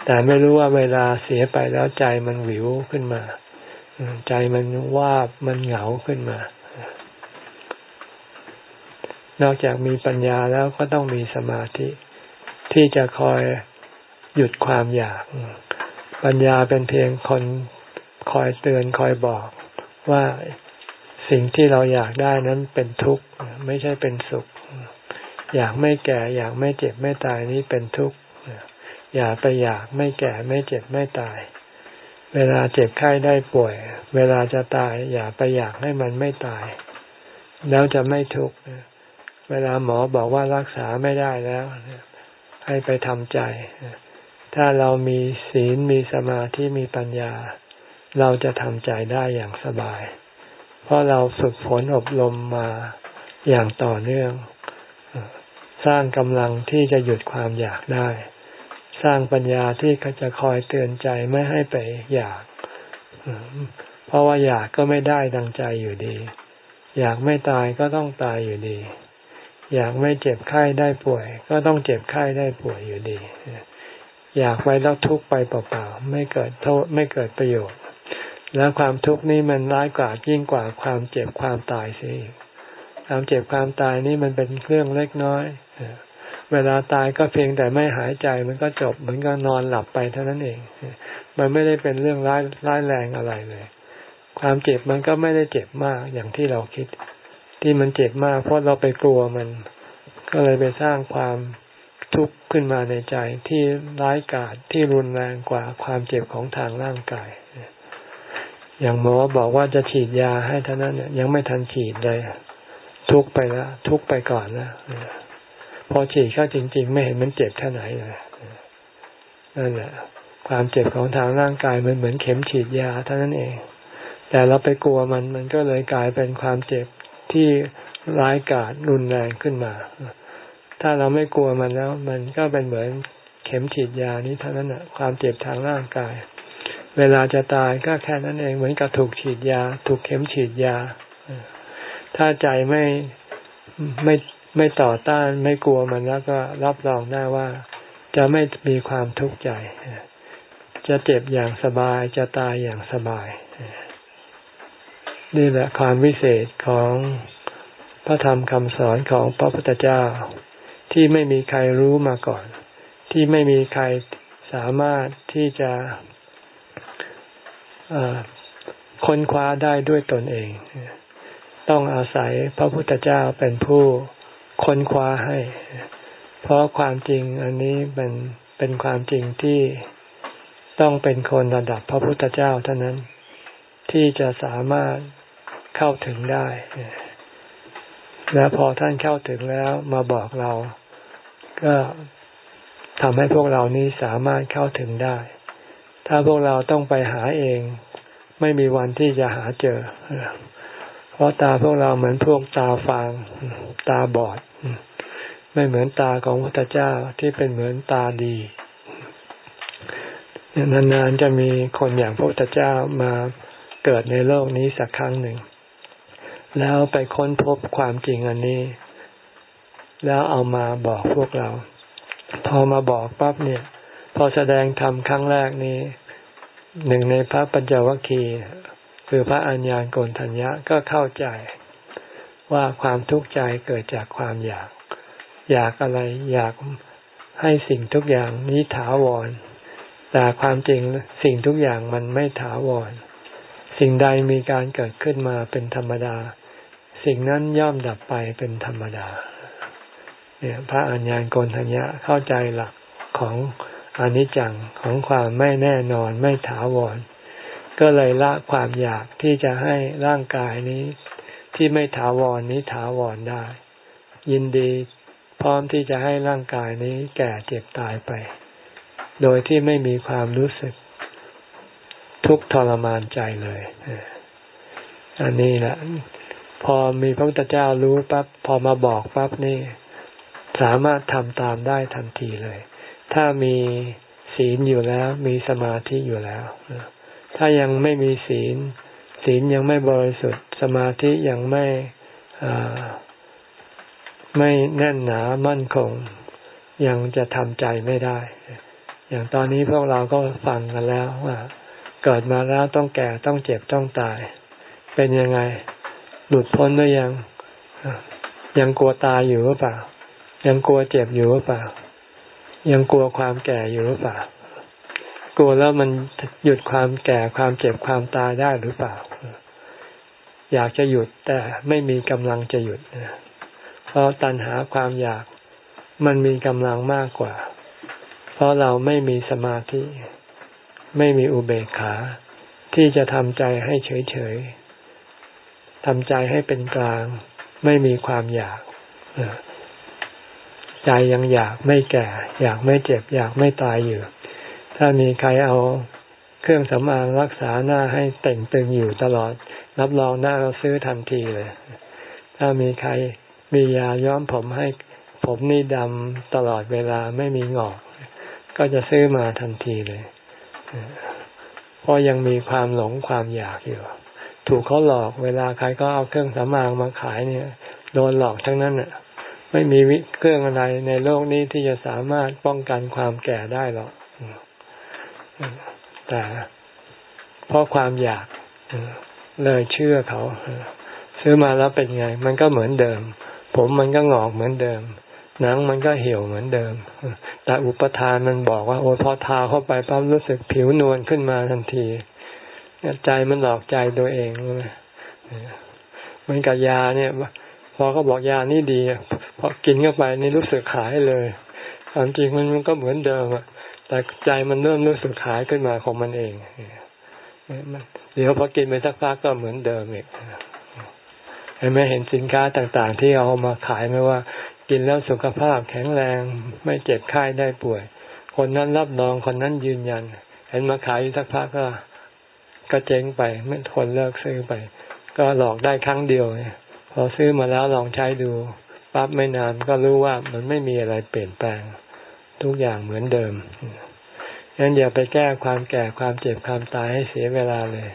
แต่ไม่รู้ว่าเวลาเสียไปแล้วใจมันหวิวขึ้นมา ใจมันว่ามันเหงาขึ้นมา นอกจากมีปัญญาแล้วก็ต้องมีสมาธิ ที่จะคอยหยุดความอยาก ปัญญาเป็นเพียงคนคอยเตือนคอยบอกว่าสิ่งที่เราอยากได้นั้นเป็นทุกข์ไม่ใช่เป็นสุข อยากไม่แก่ อยากไม่เจ็บไม่ตายนี้เป็นทุกข์ อย่าไปอยากไม่แก่ไม่เจ็บไม่ตาย เวลาเจ็บไข้ได้ป่วย เวลาจะตาย อย่าไปอยากให้มันไม่ตาย แล้วจะไม่ทุกข์เวลาหมอบอกว่ารักษาไม่ได้แล้วให้ไปทำใจ ถ้าเรามีศีลมีสมาธิมีปัญญา เราจะทำใจได้อย่างสบาย เพราะเราฝึกฝนอบรมมาอย่างต่อเนื่อง สร้างกำลังที่จะหยุดความอยากได้ สร้างปัญญาที่เขาจะคอยเตือนใจไม่ให้ไปอยาก เพราะว่าอยากก็ไม่ได้ดังใจอยู่ดี อยากไม่ตายก็ต้องตายอยู่ดี อยากไม่เจ็บไข้ได้ป่วย ก็ต้องเจ็บไข้ได้ป่วยอยู่ดี อยากไปแล้วทุกไปเปล่าๆไม่เกิดโทษไม่เกิดประโยชน์ แล้วความทุกข์นี้มันร้ายกว่ายิ่งกว่าความเจ็บความตายสิความเจ็บความตายนี่มันเป็นเรื่องเล็กน้อย เวลาตายก็เพียงแต่ไม่หายใจมันก็จบเหมือนกับนอนหลับไปเท่านั้นเอง มันไม่ได้เป็นเรื่องร้ายร้ายแรงอะไรเลย ความเจ็บมันก็ไม่ได้เจ็บมากอย่างที่เราคิด ที่มันเจ็บมากเพราะเราไปกลัวมัน ก็เลยไปสร้างความทุกข์ขึ้นมาในใจที่ร้ายกาจที่รุนแรงกว่าความเจ็บของทางร่างกาย อย่างหมอบอกว่าจะฉีดยาให้เท่านั้นเนี่ยยังไม่ทันฉีดเลย ทุกไปแล้ว ทุกไปก่อนนะ พอฉีดเข้าจริง ๆ ไม่เห็นมันเจ็บแค่ไหนเลยนั่นแหละความเจ็บของทางร่างกายมันเหมือนเข็มฉีดยาเท่านั้นเอง แต่เราไปกลัวมันมันก็เลยกลายเป็นความเจ็บที่ร้ายกาจรุนแรงขึ้นมา ถ้าเราไม่กลัวมันแล้ว มันก็เป็นเหมือนเข็มฉีดยานี้เท่านั้นนะความเจ็บทางร่างกาย เวลาจะตายก็แค่นั้นเองเหมือนกับถูกฉีดยา ถูกเข็มฉีดยา ถ้าใจไม่ไม่ ไม่ต่อต้านไม่กลัวมันแล้วก็รับรองได้ว่า จะไม่มีความทุกข์ใจ จะเจ็บอย่างสบายจะตายอย่างสบาย นี่แหละความวิเศษของพระธรรมคำสอนของพระพุทธเจ้า ที่ไม่มีใครรู้มาก่อน ที่ไม่มีใครสามารถที่จะค้นคว้าได้ด้วยตนเอง ต้องอาศัยพระพุทธเจ้าเป็นผู้ ค้นคว้าให้ เพราะความจริงอันนี้เป็นเป็นความจริงที่ต้องเป็นคนระดับพระพุทธเจ้าเท่านั้นที่จะสามารถเข้าถึงได้ และพอท่านเข้าถึงแล้วมาบอกเรา ก็ทำให้พวกเรานี้สามารถเข้าถึงได้ ถ้าพวกเราต้องไปหาเอง ไม่มีวันที่จะหาเจอ เพราะตาพวกเราเหมือนพวกตาฟาง ตาบอด ไม่เหมือนตาของพระพุทธเจ้าที่เป็นเหมือนตาดีนานๆจะมีคนอย่างพระพุทธเจ้ามาเกิดในโลกนี้สักครั้งหนึ่ง แล้วไปค้นพบความจริงอันนี้ แล้วเอามาบอกพวกเรา พอมาบอกปั๊บเนี่ย พอแสดงธรรมครั้งแรกนี้ หนึ่งในพระปัญจวัคคีย์คือพระอัญญาณโกนทัญญะก็เข้าใจ ว่าความทุกข์ใจเกิดจากความอยาก อยากอะไรอยากให้สิ่งทุกอย่างนี้ถาวร แต่ความจริงสิ่งทุกอย่างมันไม่ถาวร สิ่งใดมีการเกิดขึ้นมาเป็นธรรมดา สิ่งนั้นย่อมดับไปเป็นธรรมดา เนี่ยพระอัญญาณโกนทัญญะเข้าใจหลักของอนิจจังของความไม่แน่นอนไม่ถาวร ก็เลยละความอยากที่จะให้ร่างกายนี้ ที่ไม่ถาวรนี้ถาวรได้ ยินดีพร้อมที่จะให้ร่างกายนี้แก่เจ็บตายไป โดยที่ไม่มีความรู้สึก ทุกทรมานใจเลยอันนี้แหละ พอมีพระพุทธเจ้ารู้ปั๊บพอมาบอกปั๊บนี่สามารถทำตามได้ทันทีเลย ถ้ามีศีลอยู่แล้ว มีสมาธิอยู่แล้ว ถ้ายังไม่มีศีล ศีลยังไม่บริสุทธิ์ สมาธิยังไม่ไม่แน่นหนามั่นคง ยังจะทำใจไม่ได้ อย่างตอนนี้พวกเราก็ฟังกันแล้วว่าเกิดมาแล้วต้องแก่ต้องเจ็บต้องตาย เป็นยังไง หลุดพ้นหรือยัง ยังกลัวตายอยู่หรือเปล่า ยังกลัวเจ็บอยู่หรือเปล่า ยังกลัวความแก่อยู่หรือเปล่า กลัวแล้วมันหยุดความแก่ความเจ็บความตายได้หรือเปล่า อยากจะหยุดแต่ไม่มีกำลังจะหยุดเพราะตัณหาความอยากมันมีกำลังมากกว่า เพราะเราไม่มีสมาธิ ไม่มีอุเบกขา ที่จะทำใจให้เฉยๆทำใจให้เป็นกลาง ไม่มีความอยากใจยังอยากไม่แก่ อยากไม่เจ็บ อยากไม่ตายอยู่ ถ้ามีใครเอาเครื่องสำอางรักษาหน้าให้เต่งตึงอยู่ตลอด รับรองหน้าเราซื้อทันทีเลย ถ้ามีใครมียาย้อมผมให้ผมนี่ดำตลอดเวลาไม่มีงอก ก็จะซื้อมาทันทีเลยเพราะยังมีความหลงความอยากอยู่ ถูกเขาหลอกเวลาใครก็เอาเครื่องสำอางมาขายเนี่ย โดนหลอกทั้งนั้นอะ ไม่มีวิเครื่องอะไรในโลกนี้ที่จะสามารถป้องกันความแก่ได้หรอกแต่เพราะความอยาก เลยเชื่อเขา ซื้อมาแล้วเป็นไง มันก็เหมือนเดิม ผมมันก็งอกเหมือนเดิม หนังมันก็เหี่ยวเหมือนเดิม แต่อุปทานมันบอกว่าโอ้พอทาเข้าไปปั๊บรู้สึกผิวนวลขึ้นมาทันที ใจมันหลอกใจตัวเองเลยมันกับยาเนี่ยพอเขาบอกยานี่ดีพอกินเข้าไปนี่รู้สึกหายเลยความจริงมันมันก็เหมือนเดิมอะแต่ใจมันเริ่มรู้สึกหายขึ้นมาของมันเอง เดี๋ยวพอกินไปสักพักก็เหมือนเดิมอีกเห็นไหมเห็นสินค้าต่างๆ ที่เอามาขายไม่ว่า กินแล้วสุขภาพแข็งแรงไม่เจ็บไข้ได้ป่วย คนนั้นรับรองคนนั้นยืนยัน เห็นมาขายสักพักก็ก็เจ๊งไปไม่ทนเลิกซื้อไป ก็หลอกได้ครั้งเดียวพอซื้อมาแล้วลองใช้ดูปั๊บไม่นานก็รู้ว่ามันไม่มีอะไรเปลี่ยนแปลง ทุกอย่างเหมือนเดิม งั้นอย่าไปแก้ความแก่ความเจ็บความตายให้เสียเวลาเลย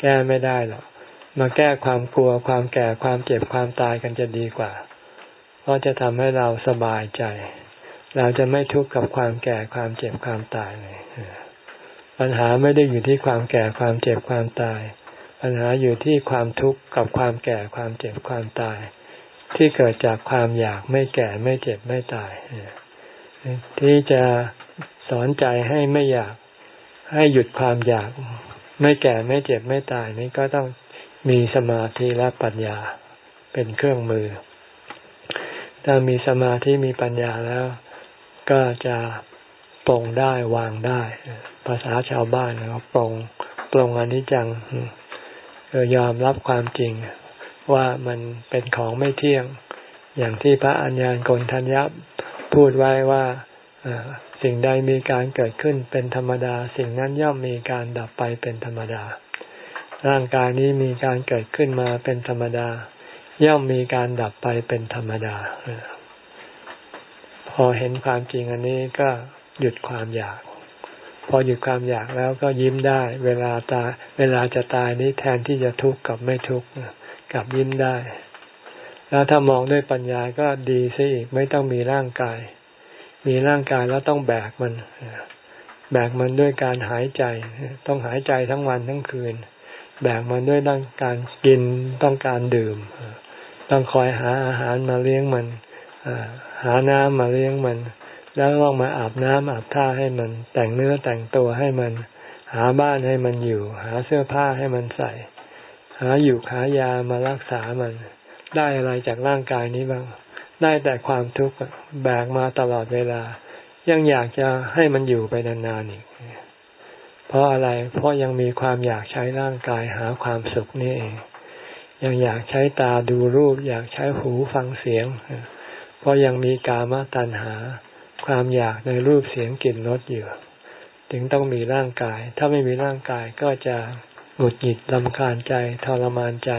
แก้ไม่ได้หรอกมาแก้ความกลัวความแก่ความเจ็บความตายกันจะดีกว่า เพราะจะทำให้เราสบายใจ เราจะไม่ทุกข์กับความแก่ความเจ็บความตายเลยปัญหาไม่ได้อยู่ที่ความแก่ความเจ็บความตาย ปัญหาอยู่ที่ความทุกข์กับความแก่ความเจ็บความตาย ที่เกิดจากความอยากไม่แก่ไม่เจ็บไม่ตายที่จะ สอนใจให้ไม่อยากให้หยุดความอยาก ไม่แก่ไม่เจ็บไม่ตายนี่ก็ต้องมีสมาธิและปัญญาเป็นเครื่องมือ ถ้ามีสมาธิมีปัญญาแล้ว ก็จะปรงได้วางได้ ภาษาชาวบ้านเราปรงปรงอนิจจังยอมรับความจริง ว่ามันเป็นของไม่เที่ยง อย่างที่พระอัญญาณกนทัญญาพูดไว้ว่า สิ่งใดมีการเกิดขึ้นเป็นธรรมดา สิ่งนั้นย่อมมีการดับไปเป็นธรรมดา ร่างกายนี้มีการเกิดขึ้นมาเป็นธรรมดา ย่อมมีการดับไปเป็นธรรมดา พอเห็นความจริงอันนี้ก็หยุดความอยาก พอหยุดความอยากแล้วก็ยิ้มได้ เวลาตาเวลาจะตายนี้แทนที่จะทุกข์กับไม่ทุกข์กับยิ้มได้ แล้วถ้ามองด้วยปัญญาก็ดีซิอีกไม่ต้องมีร่างกาย มีร่างกายแล้วต้องแบกมัน แบกมันด้วยการหายใจ ต้องหายใจทั้งวันทั้งคืน แบกมันด้วยต้องการกินต้องการดื่ม ต้องคอยหาอาหารมาเลี้ยงมันหาน้ำมาเลี้ยงมัน แล้วต้องมาอาบน้ำอาบท่าให้มัน แต่งเนื้อแต่งตัวให้มัน หาบ้านให้มันอยู่ หาเสื้อผ้าให้มันใส่ หาอยู่หายามารักษามัน ได้อะไรจากร่างกายนี้บ้าง ได้แต่ความทุกข์แบกมาตลอดเวลา ยังอยากจะให้มันอยู่ไปนานๆอีก เพราะอะไร เพราะยังมีความอยากใช้ร่างกายหาความสุขนี่เอง ยังอยากใช้ตาดูรูป อยากใช้หูฟังเสียง เพราะยังมีกามตัณหา ความอยากในรูปเสียงกลิ่นรสอยู่ถึงต้องมีร่างกาย ถ้าไม่มีร่างกายก็จะหงุดหงิดลำคาญใจทรมานใจ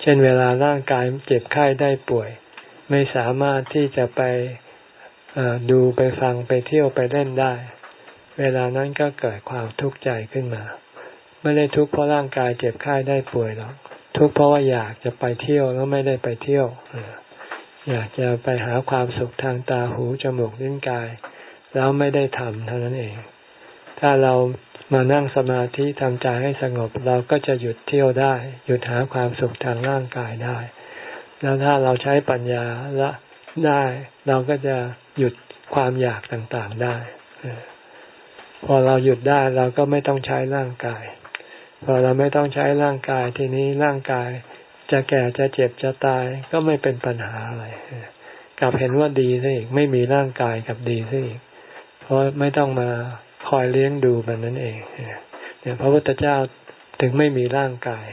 เช่นเวลาร่างกายเจ็บไข้ได้ป่วย ไม่สามารถที่จะไปดูไปฟังไปเที่ยวไปเล่นได้ เวลานั้นก็เกิดความทุกข์ใจขึ้นมา ไม่ได้ทุกข์เพราะร่างกายเจ็บไข้ได้ป่วยหรอกทุกข์เพราะว่าอยากจะไปเที่ยวแล้วไม่ได้ไปเที่ยวอยากจะไปหาความสุขทางตาหูจมูกลิ้นกาย แล้วไม่ได้ทำเท่านั้นเอง ถ้าเรามานั่งสมาธิทำใจให้สงบ เราก็จะหยุดเที่ยวได้ หยุดหาความสุขทางร่างกายได้ แล้วถ้าเราใช้ปัญญาละได้ เราก็จะหยุดความอยากต่างๆได้ พอเราหยุดได้เราก็ไม่ต้องใช้ร่างกาย พอเราไม่ต้องใช้ร่างกายทีนี้ร่างกาย จะแก่จะเจ็บจะตายก็ไม่เป็นปัญหาอะไรกลับเห็นว่าดีซะอีกไม่มีร่างกายกับดีซะอีกเพราะไม่ต้องมาคอยเลี้ยงดูมันนั่นเองเนี่ยพระพุทธเจ้าถึงไม่มีร่างกาย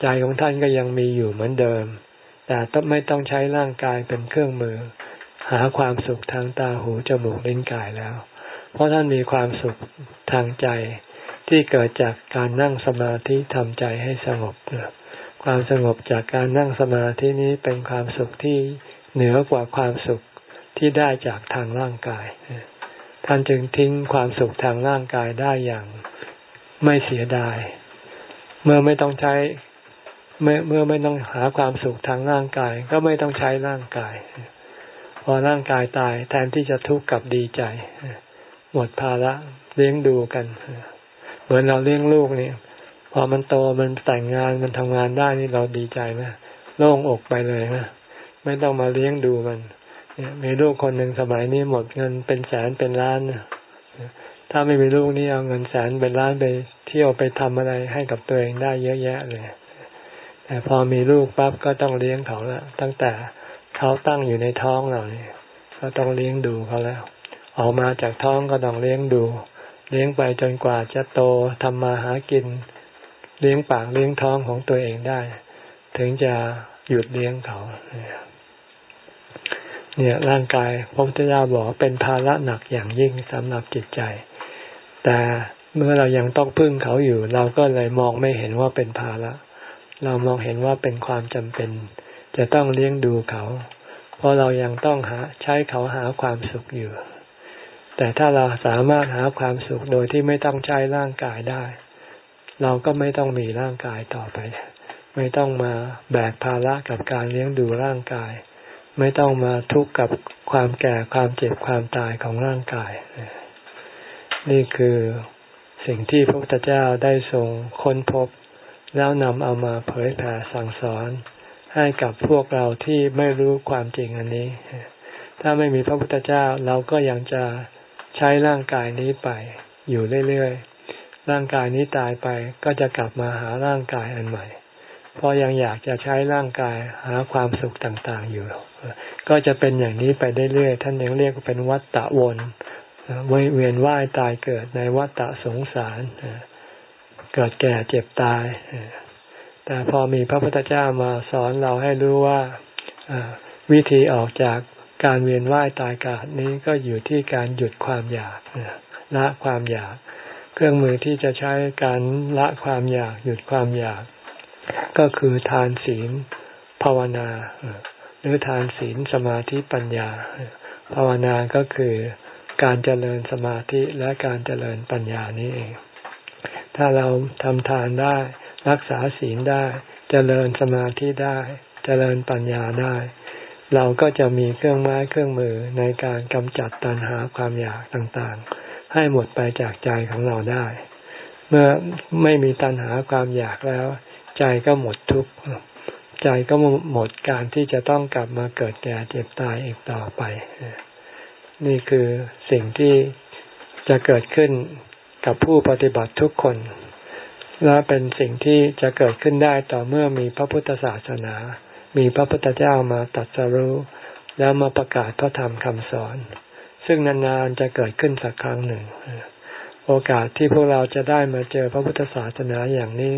ใจของท่านก็ยังมีอยู่เหมือนเดิม แต่ต้องไม่ต้องใช้ร่างกายเป็นเครื่องมือ หาความสุขทางตาหูจมูกลิ้นกายแล้ว เพราะท่านมีความสุขทางใจที่เกิดจากการนั่งสมาธิทำใจให้สงบ ความสงบจากการนั่งสมาธินี้เป็นความสุขที่เหนือกว่าความสุขที่ได้จากทางร่างกาย ท่านจึงทิ้งความสุขทางร่างกายได้อย่างไม่เสียดาย เมื่อไม่ต้องใช้ เมื่อเมื่อไม่ต้องหาความสุขทางร่างกาย ก็ไม่ต้องใช้ร่างกาย พอร่างกายตายแทนที่จะทุกข์กับดีใจ หมดภาระเลี้ยงดูกัน เหมือนเราเลี้ยงลูกนี่พอมันโตมันแต่งงานมันทำงานได้นี่เราดีใจไหมโล่งอกไปเลยนะไม่ต้องมาเลี้ยงดูมันมีลูกคนหนึ่งสมัยนี้หมดเงินเป็นแสนเป็นล้านนะถ้าไม่มีลูกนี่เอาเงินแสนเป็นล้านไปเที่ยวไปทำอะไรให้กับตัวเองได้เยอะแยะเลย แต่พอมีลูกปั๊บก็ต้องเลี้ยงเขาแล้วตั้งแต่เขาตั้งอยู่ในท้องเราเนี่ยก็ต้องเลี้ยงดูเขาแล้ว ออกมาจากท้องก็ต้องเลี้ยงดู เลี้ยงไปจนกว่าจะโตทำมาหากิน เลี้ยงปากเลี้ยงท้องของตัวเองได้ ถึงจะหยุดเลี้ยงเขาเนี่ยร่างกายพระพุทธเจ้าบอกเป็นภาระหนักอย่างยิ่งสำหรับจิตใจ แต่เมื่อเรายังต้องพึ่งเขาอยู่ เราก็เลยมองไม่เห็นว่าเป็นภาระ เรามองเห็นว่าเป็นความจำเป็น จะต้องเลี้ยงดูเขา เพราะเรายังต้องหาใช้เขาหาความสุขอยู่ แต่ถ้าเราสามารถหาความสุขโดยที่ไม่ต้องใช้ร่างกายได้ เราก็ไม่ต้องมีร่างกายต่อไป ไม่ต้องมาแบกภาระกับการเลี้ยงดูร่างกาย ไม่ต้องมาทุกข์กับความแก่ความเจ็บความตายของร่างกาย นี่คือสิ่งที่พระพุทธเจ้าได้ทรงค้นพบ แล้วนำเอามาเผยแผ่สั่งสอนให้กับพวกเราที่ไม่รู้ความจริงอันนี้ ถ้าไม่มีพระพุทธเจ้าเราก็ยังจะใช้ร่างกายนี้ไปอยู่เรื่อยๆ ร่างกายนี้ตายไปก็จะกลับมาหาร่างกายอันใหม่ เพราะยังอยากจะใช้ร่างกายหาความสุขต่างๆอยู่ ก็จะเป็นอย่างนี้ไปเรื่อยๆ ท่านยังเรียกว่าเป็นวัฏฏะวนเวียนว่ายตายเกิดในวัฏฏะสงสาร เกิดแก่เจ็บตาย แต่พอมีพระพุทธเจ้ามาสอนเราให้รู้ว่าวิธีออกจากการเวียนว่ายตายกาดนี้ก็อยู่ที่การหยุดความอยากละความอยาก เครื่องมือที่จะใช้การละความอยากหยุดความอยาก ก็คือทานศีลภาวนาหรือทานศีลสมาธิปัญญา ภาวนาก็คือการเจริญสมาธิและการเจริญปัญญานี้เอง ถ้าเราทำทานได้ รักษาศีลได้เจริญสมาธิได้เจริญปัญญาได้ เราก็จะมีเครื่องไม้เครื่องมือในการกำจัดตัณหาความอยากต่างๆ ให้หมดไปจากใจของเราได้ เมื่อไม่มีตัณหาความอยากแล้ว ใจก็หมดทุกข์ใจก็หมดการที่จะต้องกลับมาเกิดแก่เจ็บตายอีกต่อไป นี่คือสิ่งที่จะเกิดขึ้น กับผู้ปฏิบัติทุกคน และเป็นสิ่งที่จะเกิดขึ้นได้ต่อเมื่อมีพระพุทธศาสนา มีพระพุทธเจ้ามาตรัสรู้ แล้วมาประกาศพระธรรมคำสอน ซึ่งนานๆจะเกิดขึ้นสักครั้งหนึ่ง โอกาสที่พวกเราจะได้มาเจอพระพุทธศาสนาอย่างนี้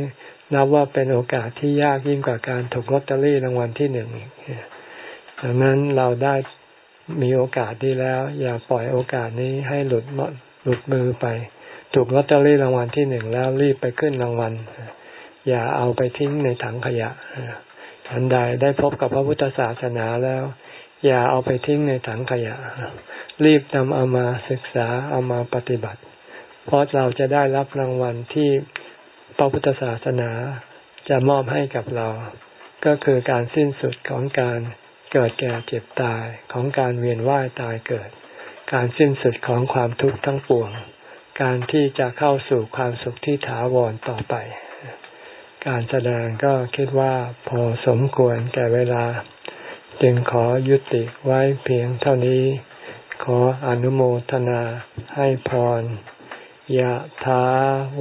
นับว่าเป็นโอกาสที่ยากยิ่งกว่าการถูกลอตเตอรี่รางวัลที่หนึ่งดังนั้นเราได้มีโอกาสดีแล้ว อย่าปล่อยโอกาสนี้ให้หลุดหลุดมือไป ถูกลอตเตอรี่รางวัลที่หนึ่งแล้วรีบไปขึ้นรางวัล อย่าเอาไปทิ้งในถังขยะอันใดได้พบกับพระพุทธศาสนาแล้ว อย่าเอาไปทิ้งในถังขยะ รีบนำเอามาศึกษาเอามาปฏิบัติ เพราะเราจะได้รับรางวัลที่พระพุทธศาสนาจะมอบให้กับเรา ก็คือการสิ้นสุดของการเกิดแก่เจ็บตายของการเวียนว่ายตายเกิด การสิ้นสุดของความทุกข์ทั้งปวง การที่จะเข้าสู่ความสุขที่ถาวรต่อไป การแสดงก็คิดว่าพอสมควรแก่เวลา จึงขอยุติไว้เพียงเท่านี้ ขออนุโมทนาให้พรยะถา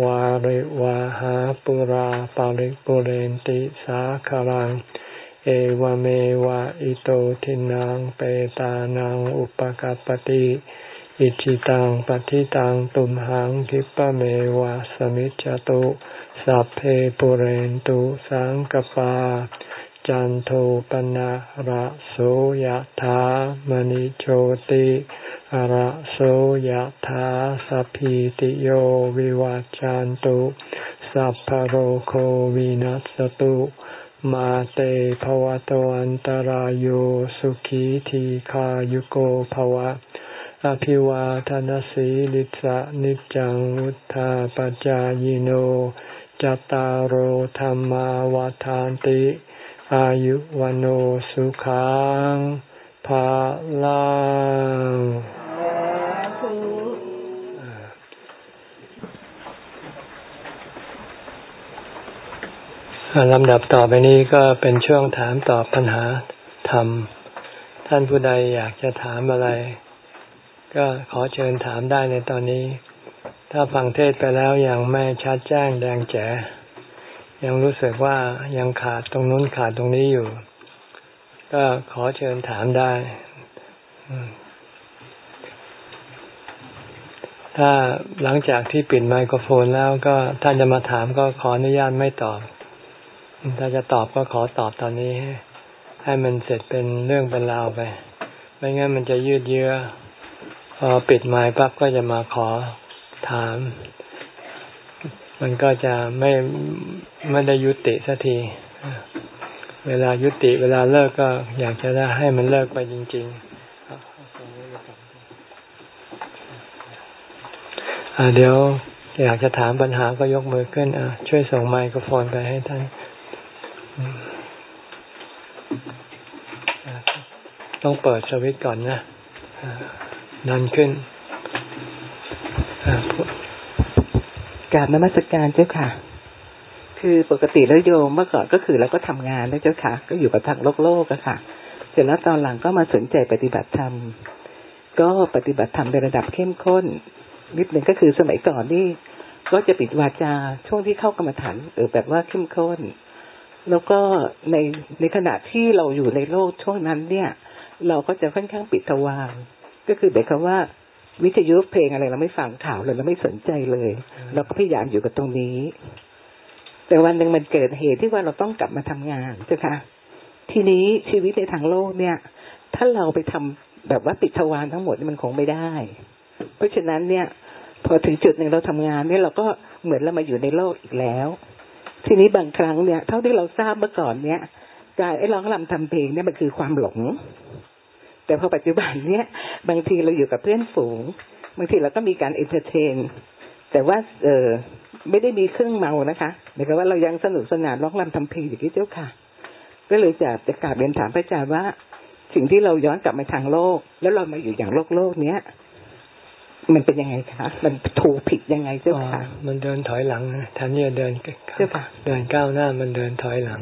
วาริวาหาปุราปาริปุเรนติสาคารัง เอวเมวะอิโตทินังเปตานังอุปกัปติ อิจิตังปฏิตังตุมหังคิปะเมวะสมิจจตุสัพเพปุเรนตุสังกปา จันโทปนะระโสยธามณิโชติระโสยธาสัพพิติโยวิวัจจันตุสัพพโรโควินัสตุมาเตภวตวันตารโยสุขีทีขายุโกภวะ อภิวาทานสีลิสะนิจังวุธาปจายโนจตารโหธรรมาวาทานติ อายุวันโอสุขังภาลังลำดับต่อไปนี้ก็เป็นช่วงถามตอบปัญหาธรรม ท่านผู้ใดอยากจะถามอะไร ก็ขอเชิญถามได้ในตอนนี้ ถ้าฟังเทศไปแล้วยังไม่ชัดแจ้งแดงแจ๋ยังรู้สึกว่ายังขาดตรงนู้นขาดตรงนี้อยู่ ก็ขอเชิญถามได้ ถ้าหลังจากที่ปิดไมโครโฟนแล้วก็ท่านจะมาถามก็ขออนุญาตไม่ตอบ ถ้าจะตอบก็ขอตอบตอนนี้ ให้มันเสร็จเป็นเรื่องเป็นราวไป ไม่งั้นมันจะยืดเยื้อ พอปิดไมค์ปั๊บก็จะมาขอถาม มันก็จะไม่ไม่ได้ยุติสักที เวลายุติเวลาเลิกก็อยากจะได้ให้มันเลิกไปจริง ๆ เดี๋ยวอยากจะถามปัญหาก็ยกมือขึ้นช่วยส่งไมโครโฟนไปให้ท่าน ต้องเปิดสวิตก่อนนะ นันขึ้นกราบนมัสการเจ้าค่ะ คือปกติแล้วโยมเมื่อก่อนก็คือเราก็ทำงานแล้วเจ้าค่ะ ก็อยู่กับทางโลกโลกอะค่ะ เสร็จแล้วตอนหลังก็มาสนใจปฏิบัติธรรม ก็ปฏิบัติธรรมในระดับเข้มข้น นิดหนึ่งก็คือสมัยก่อนนี่ก็จะปิดวาจาช่วงที่เข้ากรรมฐานเออแบบว่าเข้มข้น แล้วก็ในในขณะที่เราอยู่ในโลกช่วงนั้นเนี่ย เราก็จะค่อนข้างปิดทวาร ก็คือหมายความว่าวิทยุเพลงอะไรเราไม่ฟังข่าวเลยเราไม่สนใจเลย เราก็พยายามอยู่กับตรงนี้ แต่วันหนึ่งมันเกิดเหตุที่ว่าเราต้องกลับมาทำงานใช่ไหมทีนี้ชีวิตในทางโลกเนี่ย ถ้าเราไปทำแบบว่าปิดทวารทั้งหมดมันคงไม่ได้ เพราะฉะนั้นเนี่ย พอถึงจุดหนึ่งเราทำงานเนี่ยเราก็เหมือนเรามาอยู่ในโลกอีกแล้ว ทีนี้บางครั้งเนี่ย เท่าที่เราทราบเมื่อก่อนเนี่ยการไอ้ร้องรำทำเพลงเนี่ยมันคือความหลง แต่พอปัจจุบันเนี่ยบางทีเราอยู่กับเพื่อนฝูง บางทีเราก็มีการ entertain แต่ว่าเออไม่ได้มีเครื่องเมานะคะหมายความว่าเรายังสนุกสนานร้องรำทำเพลงอย่างที่เจ้าค่ะ ก็เลยจะจะกราบเรียนถามพระอาจารย์ว่า สิ่งที่เราย้อนกลับมาทางโลก แล้วเรามาอยู่อย่างโลกโลกเนี้ยมันเป็นยังไงคะ มันถูกผิดยังไงเจ้าค่ะ มันเดินถอยหลังแทนที่จะเดินเจ้าค่ะ เดินก้าวหน้ามันเดินถอยหลัง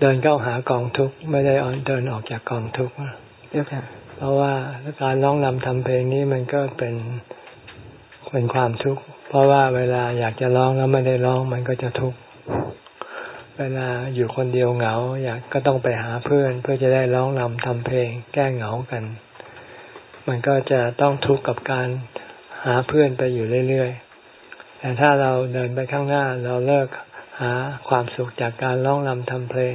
เดินเข้าหากองทุกข์ไม่ได้เดินออกจากกองทุกข์เจ้าค่ะเพ ราะว่าการร้องรำทำเพลงนี้มันก็เป็นเป็นความทุกข์ เพราะว่าเวลาอยากจะร้องแล้วไม่ได้ร้องมันก็จะทุกข์ เวลาอยู่คนเดียวเหงา อยากก็ต้องไปหาเพื่อนเพื่อจะได้ร้องรำทำเพลง แก้เหงากัน มันก็จะต้องทุกข์กับการหาเพื่อนไปอยู่เรื่อยๆ แต่ถ้าเราเดินไปข้างหน้าเราเลิกหาความสุขจากการร้องรำทำเพลง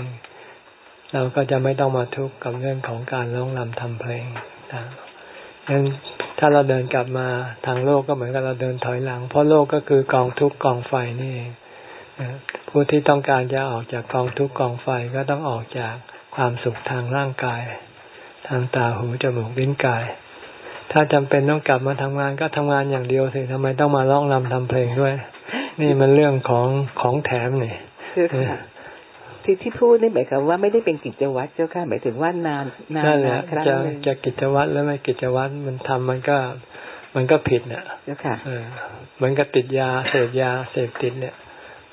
เราก็จะไม่ต้องมาทุกข์กับเรื่องของการร้องรำทำเพลงต่างงั้นถ้าเราเดินกลับมาทางโลกก็เหมือนกับเราเดินถอยหลัง เพราะโลกก็คือกองทุกข์กองไฟนี่เองผู้ที่ต้องการจะออกจากกองทุกข์กองไฟก็ต้องออกจากความสุขทางร่างกาย ทางตาหูจมูกลิ้นกาย ถ้าจำเป็นต้องกลับมาทำงานก็ทำงานอย่างเดียวสิทำไมต้องมาร้องรำทำเพลงด้วย นี่มันเรื่องของของแถมนี่ ที่ที่พูดนี่หมายความว่าไม่ได้เป็นกิจวัตรเจ้าค่ะหมายถึงว่านานนานนั่นแหละครั้งจะหนึ่งจะกิจวัตรแล้วไม่กิจวัตรมันทำมันก็ มันก็ผิดน่ะเจ้าค่ะเออเหมือนกับติดยาเสพยาเสพติดเนี่ย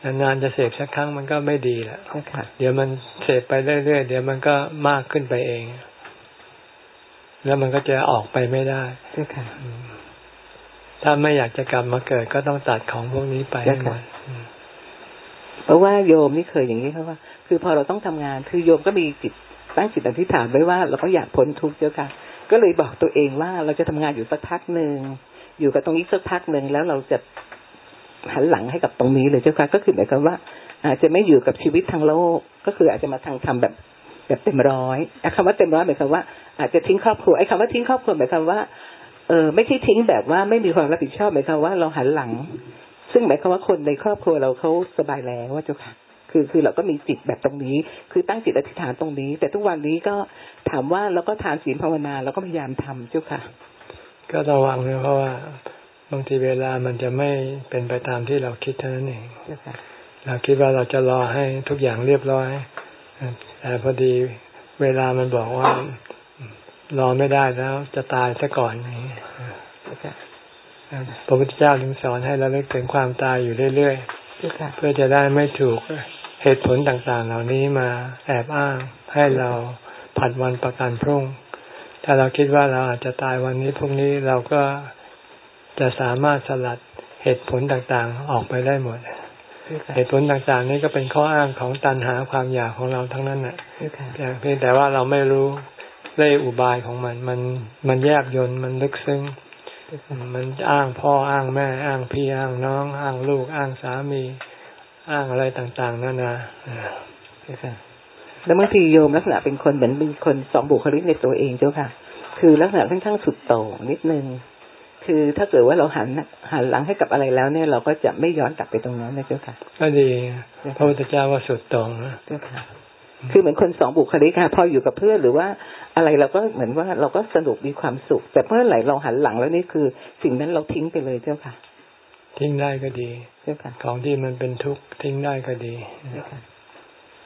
นานๆจะเสพสักครั้งมันก็ไม่ดีแหละเจ้าค่ะเดี๋ยวมันเสพไปเรื่อยๆเดี๋ยวมันก็มากขึ้นไปเอง แล้วมันก็จะออกไปไม่ได้เจ้าค่ะอืมถ้าไม่อยากจะกลับมาเกิดก็ต้องตัดของพวกนี้ไปให้หมดอืมเพราะว่าโยมนี่เคยอย่างนี้ครับว่า คือพอเราต้องทำงานคือโยมก็มีจิตตั้งจิตอธิษฐานไว้ว่าเราก็อยากพ้นทุกข์เจ้าค่ะ ก็เลยบอกตัวเองว่าเราจะทำงานอยู่สักพักหนึ่งอยู่กับตรงนี้สักพักหนึ่งแล้วเราจะหันหลังให้กับตรงนี้เลยเจ้าค่ะก็คือหมายความว่า อาจจะไม่อยู่กับชีวิตทางโลก ก็คืออาจจะมาทางทำแบบแบบเต็มร้อยไอ้คำว่าเต็มร้อยหมายความว่าอาจจะทิ้งครอบครัวไอ้คำว่าทิ้งครอบครัวหมายความว่าเออไม่ใช่ทิ้งแบบว่าไม่มีความรับผิดชอบหมายความว่าเราหันหลัง ซึ่งหมายความว่าคนในครอบครัวเราเขาสบายแล้วว่าเจ้าค่ะ คือคือเราก็มีจิตแบบตรงนี้ คือตั้งจิตอธิษฐานตรงนี้ แต่ทุกวันนี้ก็ถามว่าเราก็ทานศีลภาวนาเราก็พยายามทำเจ้าค่ะ ก็ระวังนะเพราะว่าบางทีเวลามันจะไม่เป็นไปตามที่เราคิดเท่านั้นเองเจ้าค่ะเราคิดว่าเราจะรอให้ทุกอย่างเรียบร้อยแต่พอดีเวลามันบอกว่ารอไม่ได้แล้วจะตายซะก่อนอย่างนี้เจ้าค่ะพระพุทธเจ้าถึงสอนให้เราเลิกถึงความตายอยู่เรื่อยเจ้าค่ะๆเพื่อจะได้ไม่ถูก เหตุผลต่างๆ เหล่านี้มาแอบอ้างให้เราผัดวันประกันพรุ่ง ถ้าเราคิดว่าเราอาจจะตายวันนี้พรุ่งนี้เราก็จะสามารถสลัดเหตุผลต่างๆ ออกไปได้หมดเจ้าค่ะเหตุผลต่างๆ นี่ก็เป็นข้ออ้างของตันหาความอยากของเราทั้งนั้นแหละเจ้าค่ะเพียงแต่ว่าเราไม่รู้เล่ห์อุบายของมัน มันมันแยบยนต์มันลึกซึ้งเจ้าค่ะมันอ้างพ่ออ้างแม่ อ้างพี่อ้างน้อง อ้างลูกอ้างสามี อ้างอะไรต่างๆนานาอ่าเจ้าค่ะแล้วบางทีโยมลักษณะเป็นคนเหมือนเป็นคนสองบุคลิกในตัวเองเจ้าค่ะ คือลักษณะค่อนข้างสุดโต่งนิดนึงคือถ้าเกิดว่าเราหันหันหลังให้กับอะไรแล้วเนี่ยเราก็จะไม่ย้อนกลับไปตรงนั้นนะเจ้าค่ะ ก็ดีพระพุทธเจ้าว่าสุดตรงนะเจ้าค่ะ คือเหมือนคนสองบุคลิกค่ะพออยู่กับเพื่อนหรือว่าอะไรเราก็เหมือนว่าเราก็สนุกมีความสุข แต่เมื่อไหร่เราหันหลังแล้วนี่คือ สิ่งนั้นเราทิ้งไปเลยเจ้าค่ะ ทิ้งได้ก็ดีเจ้าค่ะของที่มันเป็นทุกข์ทิ้งได้ก็ดีเจ้าค่ะ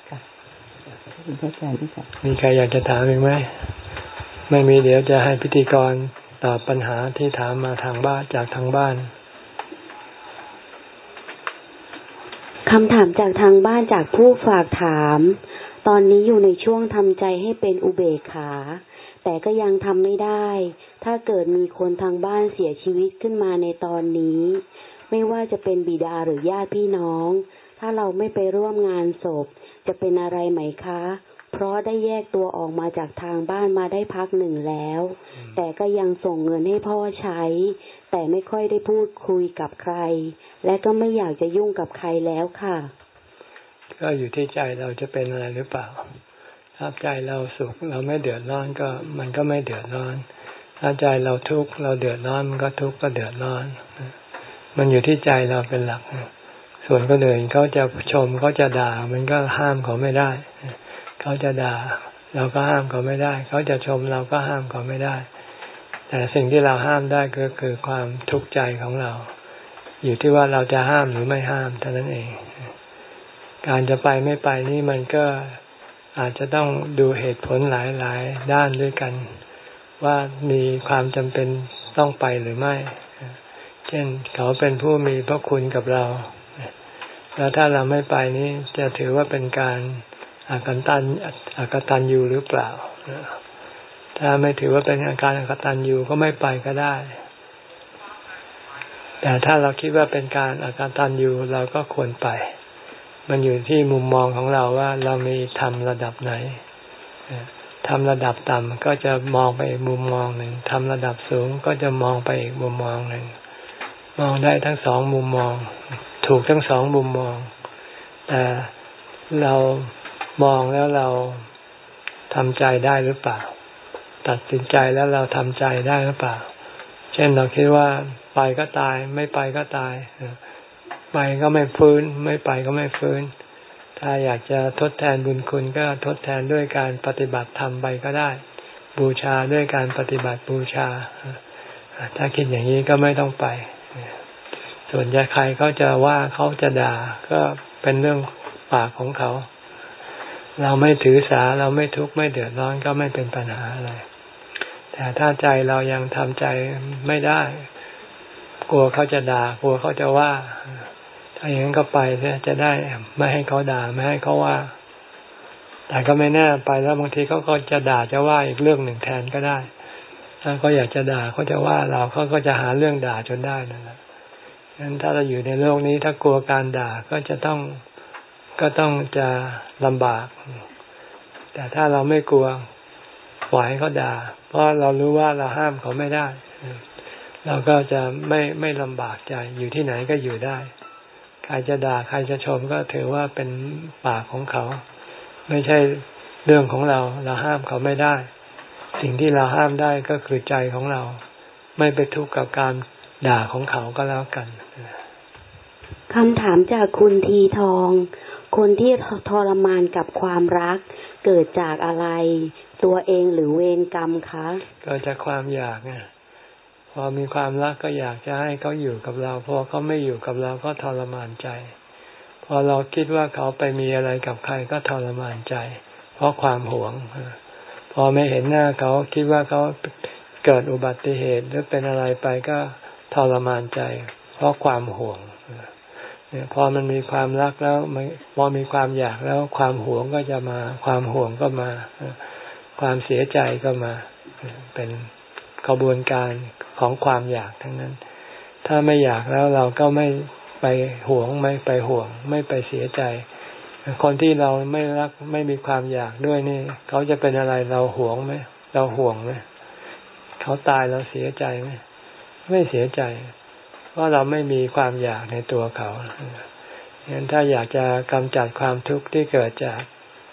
ค่ะขอบคุณพระอาจารย์ที่ค่ะมีใครอยากจะถามอีกไหมไม่มีเดี๋ยวจะให้พิธีกรตอบปัญหาที่ถามมาทางบ้านจากทางบ้านคำถามจากทางบ้านจากผู้ฝากถาม ตอนนี้อยู่ในช่วงทำใจให้เป็นอุเบกขา แต่ก็ยังทำไม่ได้ ถ้าเกิดมีคนทางบ้านเสียชีวิตขึ้นมาในตอนนี้ ไม่ว่าจะเป็นบิดาหรือญาติพี่น้อง ถ้าเราไม่ไปร่วมงานศพ จะเป็นอะไรไหมคะ เพราะได้แยกตัวออกมาจากทางบ้านมาได้พักหนึ่งแล้ว แต่ก็ยังส่งเงินให้พ่อใช้ แต่ไม่ค่อยได้พูดคุยกับใคร และก็ไม่อยากจะยุ่งกับใครแล้วค่ะ ก็อยู่ที่ใจเราจะเป็นอะไรหรือเปล่าถ้าใจเราสุขเราไม่เดือดร้อนก็มันก็ไม่เดือดร้อนถ้าใจเราทุกข์เราเดือดร้อนมันก็ทุกข์ก็เดือดร้อน มันอยู่ที่ใจเราเป็นหลัก ส่วนคนอื่นเขาจะชมเขาจะด่า มันก็ห้ามเขาไม่ได้ เขาจะด่า เราก็ห้ามเขาไม่ได้ เขาจะชมเราก็ห้ามเขาไม่ได้ แต่สิ่งที่เราห้ามได้ก็คือความทุกข์ใจของเรา อยู่ที่ว่าเราจะห้ามหรือไม่ห้ามเท่านั้นเอง การจะไปไม่ไปนี่มันก็อาจจะต้องดูเหตุผลหลาย ๆ ด้านด้วยกัน ว่ามีความจำเป็นต้องไปหรือไม่ เช่นเขาเป็นผู้มีพระคุณกับเรา แล้วถ้าเราไม่ไปนี้จะถือว่าเป็นการอาการตันอากตันยูหรือเปล่า ถ้าไม่ถือว่าเป็นอาการอากตันยูก็ไม่ไปก็ได้ แต่ถ้าเราคิดว่าเป็นการอาการตันยูเราก็ควรไป มันอยู่ที่มุมมองของเราว่าเรามีทำระดับไหนทำระดับต่ำก็จะมองไปอีกมุมมองหนึ่งทำระดับสูงก็จะมองไปอีกมุมมองหนึ่ง มองได้ทั้งสองมุมมอง ถูกทั้งสองมุมมอง แต่เรามองแล้วเราทำใจได้หรือเปล่า ตัดสินใจแล้วเราทำใจได้หรือเปล่า เช่นเราคิดว่าไปก็ตาย ไม่ไปก็ตายไปก็ไม่ฟื้น ไม่ไปก็ไม่ฟื้น ถ้าอยากจะทดแทนบุญคุณก็ทดแทนด้วยการปฏิบัติธรรมไปก็ได้ บูชาด้วยการปฏิบัติบูชา ถ้าคิดอย่างนี้ก็ไม่ต้องไป ส่วนจะใครเขาจะว่าเขาจะด่าก็เป็นเรื่องปากของเขา เราไม่ถือสาเราไม่ทุกข์ไม่เดือดร้อนก็ไม่เป็นปัญหาอะไร แต่ถ้าใจเรายังทำใจไม่ได้ กลัวเขาจะด่า กลัวเขาจะว่า ถ้าอย่างนั้นก็ไปจะได้ไม่ให้เขาด่าไม่ให้เขาว่า แต่ก็ไม่แน่ไปแล้วบางทีเขาก็จะด่าจะว่าอีกเรื่องหนึ่งแทนก็ได้ถ้าเขาอยากจะด่าเขาจะว่าเราเขาก็จะหาเรื่องด่าจนได้นั่นแหละ งั้นถ้าเราอยู่ในโลกนี้ถ้ากลัวการด่าก็จะต้องก็ต้องจะลำบาก แต่ถ้าเราไม่กลัวปล่อยให้เขาด่า เพราะเรารู้ว่าเราห้ามเขาไม่ได้ เราก็จะไม่ไม่ลำบากใจอยู่ที่ไหนก็อยู่ได้ ใครจะด่าใครจะชมก็ถือว่าเป็นปากของเขา ไม่ใช่เรื่องของเราเราห้ามเขาไม่ได้ สิ่งที่เราห้ามได้ก็คือใจของเรา ไม่ไปทุกข์กับการ ด่าของเขาก็แล้วกันคำถามจากคุณทีทอง คนที่ทรมานกับความรัก เกิดจากอะไร ตัวเองหรือเวรกรรมคะก็จากความอยากไงพอมีความรักก็อยากจะให้เขาอยู่กับเรา พอเขาไม่อยู่กับเราก็ทรมานใจ พอเราคิดว่าเขาไปมีอะไรกับใครก็ทรมานใจ เพราะความหวง พอไม่เห็นหน้าเขาคิดว่าเขาเกิดอุบัติเหตุหรือเป็นอะไรไปก็ ทรมานใจ เพราะความห่วงเนี่ยพอมันมีความรักแล้วพอมีความอยากแล้วความห่วงก็จะมา ความห่วงก็มา ความเสียใจก็มา เป็นกระบวนการของความอยากทั้งนั้น ถ้าไม่อยากแล้วเราก็ไม่ไปห่วงไม่ไปห่วง ไม่ไปเสียใจ คนที่เราไม่รักไม่มีความอยากด้วยนี่ เขาจะเป็นอะไรเราห่วงไหมเราห่วงไหมเขาตายเราเสียใจไหม ไม่เสียใจ เพราะเราไม่มีความอยากในตัวเขางั้นถ้าอยากจะกำจัดความทุกข์ที่เกิดจาก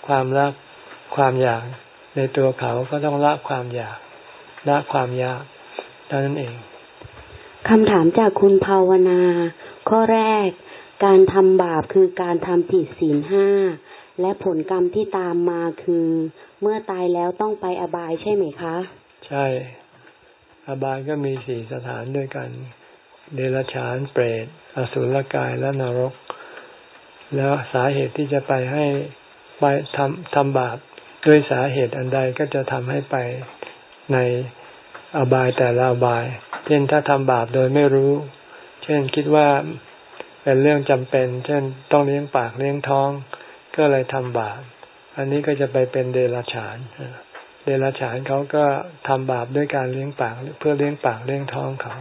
ความรักความอยากในตัวเขาก็ต้องละความอยากละความอยากเท่านั้นเองคำถามจากคุณภาวนา ข้อแรก การทำบาปคือการทำผิดศีลห้าและผลกรรมที่ตามมาคือ เมื่อตายแล้วต้องไปอบายใช่ไหมคะ ใช่ อบายก็มีสี่สถานด้วยกัน เดรัจฉานเปรต อสุรกายและนรก แล้วสาเหตุที่จะไปให้ไปทำทำบาปด้วยสาเหตุอันใดก็จะทำให้ไปในอบายแต่ละอบาย เช่นถ้าทำบาปโดยไม่รู้ เช่นคิดว่าเป็นเรื่องจำเป็น เช่นต้องเลี้ยงปากเลี้ยงท้อง ก็เลยทำบาป อันนี้ก็จะไปเป็นเดรัจฉาน เดรัจฉานเขาก็ทำบาปด้วยการเลี้ยงปาก เพื่อเลี้ยงปากเลี้ยงท้องเขา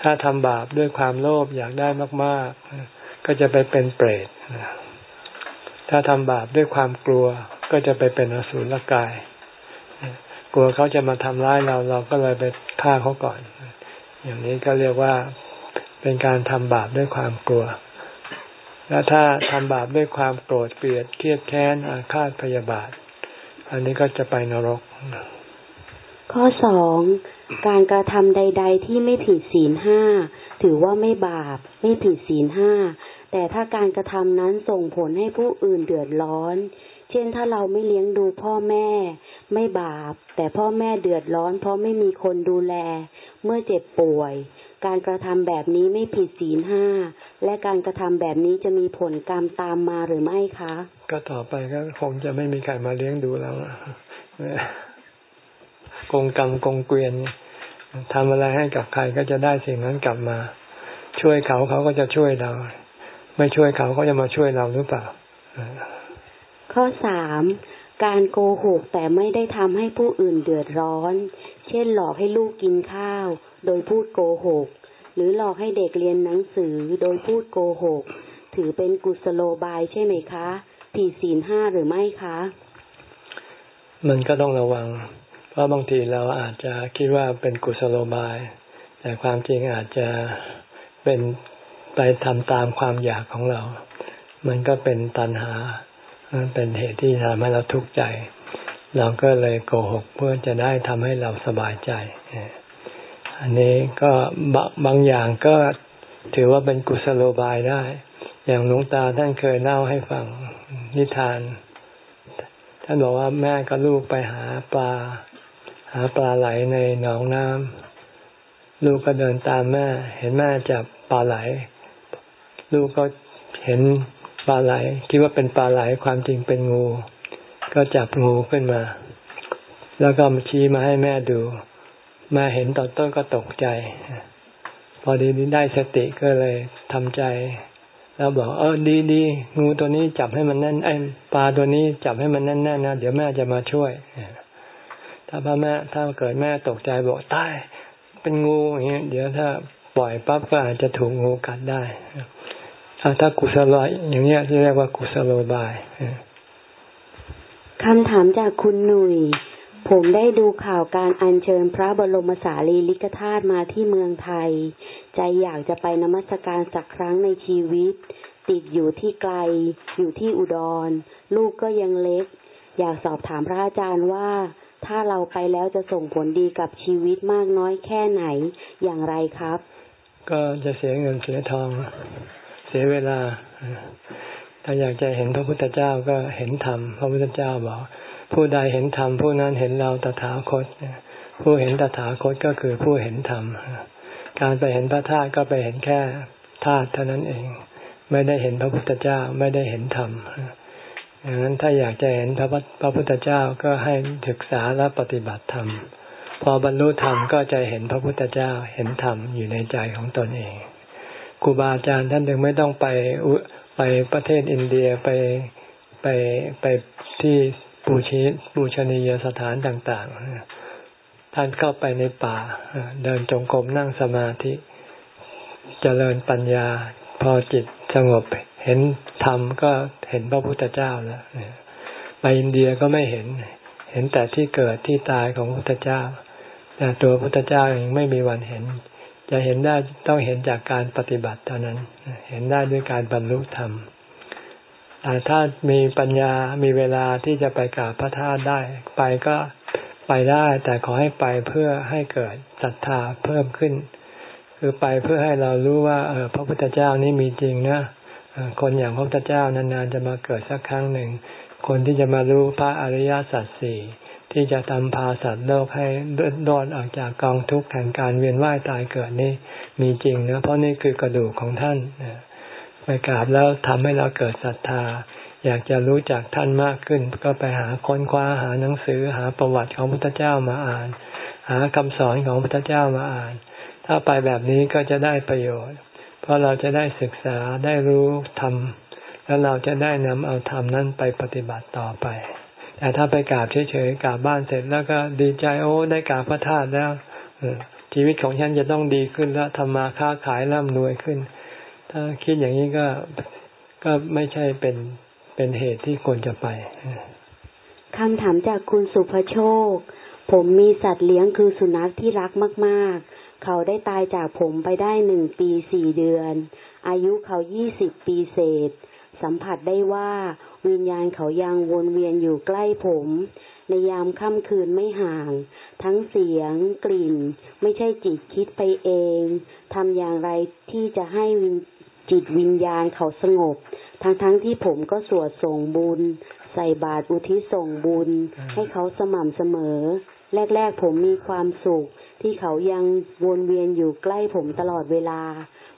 ถ้าทำบาปด้วยความโลภอยากได้มาก ๆ ก็จะไปเป็นเปรตถ้าทำบาปด้วยความกลัวก็จะไปเป็นอสุรกาย กลัวเขาจะมาทำร้ายเราเราก็เลยไปฆ่าเขาก่อน อย่างนี้ก็เรียกว่าเป็นการทำบาปด้วยความกลัว แล้วถ้าทำบาปด้วยความโกรธเกลียดเครียดแค้นอาฆาตพยาบาท อันนี้ก็จะไปนรก ข้อสองการกระทำใด ๆ ที่ไม่ผิดศีลห้าถือว่าไม่บาป ไม่ผิดศีลห้าแต่ถ้าการกระทำนั้นส่งผลให้ผู้อื่นเดือดร้อน เช่นถ้าเราไม่เลี้ยงดูพ่อแม่ ไม่บาป แต่พ่อแม่เดือดร้อน เพราะไม่มีคนดูแล เมื่อเจ็บป่วย การกระทำแบบนี้ไม่ผิดศีลห้าและการกระทำแบบนี้จะมีผลกรรมตามมาหรือไม่คะ ก็ต่อไปก็คงจะไม่มีใครมาเลี้ยงดูแล้วกงกรรมกงเกวียนทำอะไรให้กับใครก็จะได้สิ่งนั้นกลับมา ช่วยเขาเขาก็จะช่วยเรา ไม่ช่วยเขาก็จะมาช่วยเราหรือเปล่า ข้อสามการโกหกแต่ไม่ได้ทำให้ผู้อื่นเดือดร้อน เช่นหลอกให้ลูกกินข้าว โดยพูดโกหก หรือหลอกให้เด็กเรียนหนังสือโดยพูดโกหก ถือเป็นกุศโลบายใช่ไหมคะ ผิดศีลห้าหรือไม่คะ มันก็ต้องระวัง เพราะบางทีเราอาจจะคิดว่าเป็นกุศโลบาย แต่ความจริงอาจจะเป็นไปทำตามความอยากของเรา มันก็เป็นตัณหาเป็นเหตุที่ทำให้เราทุกข์ใจ เราก็เลยโกหกเพื่อจะได้ทำให้เราสบายใจ อันนี้ก็บางอย่างก็ถือว่าเป็นกุศโลบายได้ อย่างหลวงตาท่านเคยเล่าให้ฟังนิทาน ท่านบอกว่าแม่กับลูกไปหาปลา หาปลาไหลในหนองน้ำลูกก็เดินตามแม่ เห็นแม่จับปลาไหล ลูกก็เห็นปลาไหล คิดว่าเป็นปลาไหลความจริงเป็นงู ก็จับงูขึ้นมา แล้วก็มาชี้มาให้แม่ดู ม่เห็นตอนต้นก็ตกใจ พอดีนี้ได้สติก็เลยทำใจ แล้วบอกเออดีดีงูตัวนี้จับให้มันแน่นไอ้ปลาตัวนี้จับให้มันแน่นๆนนะเดี๋ยวแม่จะมาช่วยถ้าพ่อแม่ถ้าเกิดแม่ตกใจบอกตายเป็นงูอย่างเงี้ยเดี๋ยวถ้าปล่อยปั๊บก็อาจจะถูกงูกัดได้ถ้ากุศลอย่างเงี้ยเรียกว่ากุศโลบายคำถามจากคุณหนุ่ย ผมได้ดูข่าวการอัญเชิญพระบรมสารีริกธาตุมาที่เมืองไทย ใจอยากจะไปนมัสการสักครั้งในชีวิต ติดอยู่ที่ไกล อยู่ที่อุดร ลูกก็ยังเล็ก อยากสอบถามพระอาจารย์ว่า ถ้าเราไปแล้วจะส่งผลดีกับชีวิตมากน้อยแค่ไหนอย่างไรครับ ก็จะเสียเงินเสียทอง เสียเวลา ถ้าอยากจะเห็นพระพุทธเจ้าก็เห็นธรรมพระพุทธเจ้าบอก ผู้ใดเห็นธรรมผู้นั้นเห็นเราตถาคต ผู้เห็นตถาคตก็คือผู้เห็นธรรม การไปเห็นพระธาตุก็ไปเห็นแค่ธาตุเท่านั้นเอง ไม่ได้เห็นพระพุทธเจ้าไม่ได้เห็นธรรมดังนั้นถ้าอยากจะเห็นพระพระพุทธเจ้าก็ให้ศึกษาและปฏิบัติธรรม พอบรรลุธรรมก็จะเห็นพระพุทธเจ้าเห็นธรรมอยู่ในใจของตนเองครูบาอาจารย์ท่านจึงไม่ต้องไปไปประเทศอินเดียไปไปไปที่ ปูชีปูชนียสถานต่างๆ ท่านเข้าไปในป่า เดินจงกรมนั่งสมาธิจเจริญปัญญา พอจิตสงบเห็นธรรมก็เห็นพระพุทธเจ้าแล้วไปอินเดียก็ไม่เห็น เห็นแต่ที่เกิดที่ตายของพระพุทธเจ้า แต่ตัวพุทธเจ้ายังไม่มีวันเห็น จะเห็นได้ต้องเห็นจากการปฏิบัติเท่านั้น เห็นได้ด้วยการบรรลุธรรม แต่ถ้ามีปัญญามีเวลาที่จะไปกราบพระธาตุได้ ไปก็ไปได้ แต่ขอให้ไปเพื่อให้เกิดศรัทธาเพิ่มขึ้น คือไปเพื่อให้เรารู้ว่า เออพระพุทธเจ้านี่มีจริงนะคนอย่างพระพุทธเจ้านานๆจะมาเกิดสักครั้งหนึ่ง คนที่จะมารู้พระอริยสัจสี่ที่จะทำพาสัตว์โลกให้ดอนออกจากกองทุกข์แห่งการเวียนว่ายตายเกิดนี่มีจริงนะเพราะนี่คือกระดูกของท่าน ไปกราบแล้วทำให้เราเกิดศรัทธา อยากจะรู้จักท่านมากขึ้น ก็ไปหาค้นคว้าหาหนังสือหาประวัติของพระพุทธเจ้ามาอ่าน หาคำสอนของพระพุทธเจ้ามาอ่าน ถ้าไปแบบนี้ก็จะได้ประโยชน์ เพราะเราจะได้ศึกษาได้รู้ธรรมแล้วเราจะได้นำเอาธรรมนั้นไปปฏิบัติต่อไป แต่ถ้าไปกราบเฉยๆกราบบ้านเสร็จแล้วก็ดีใจโอ้ได้กราบพระธาตุแล้วชีวิตของฉันจะต้องดีขึ้นแล้วทำมาค้าขายร่ำรวยขึ้น ถ้าคิดอย่างนี้ก็ก็ไม่ใช่เป็นเป็นเหตุที่ควรจะไปคำถามจากคุณสุภโชค ผมมีสัตว์เลี้ยงคือสุนัขที่รักมาก ๆ เขาได้ตายจากผมไปได้หนึ่งปีสี่เดือน อายุเขายี่สิบปีเศษ สัมผัสได้ว่าวิญญาณเขายังวนเวียนอยู่ใกล้ผม ในยามค่ำคืนไม่ห่าง ทั้งเสียงกลิ่น ไม่ใช่จิตคิดไปเองทำอย่างไรที่จะให้วิญ จิตวิญญาณเขาสงบ ทั้งๆทที่ผมก็สวดส่งบุญ ใส่บาตรอุทิศส่งบุญ ให้เขาสม่ำเสมอ แรก ๆ ผมมีความสุข ที่เขายังวนเวียนอยู่ใกล้ผมตลอดเวลา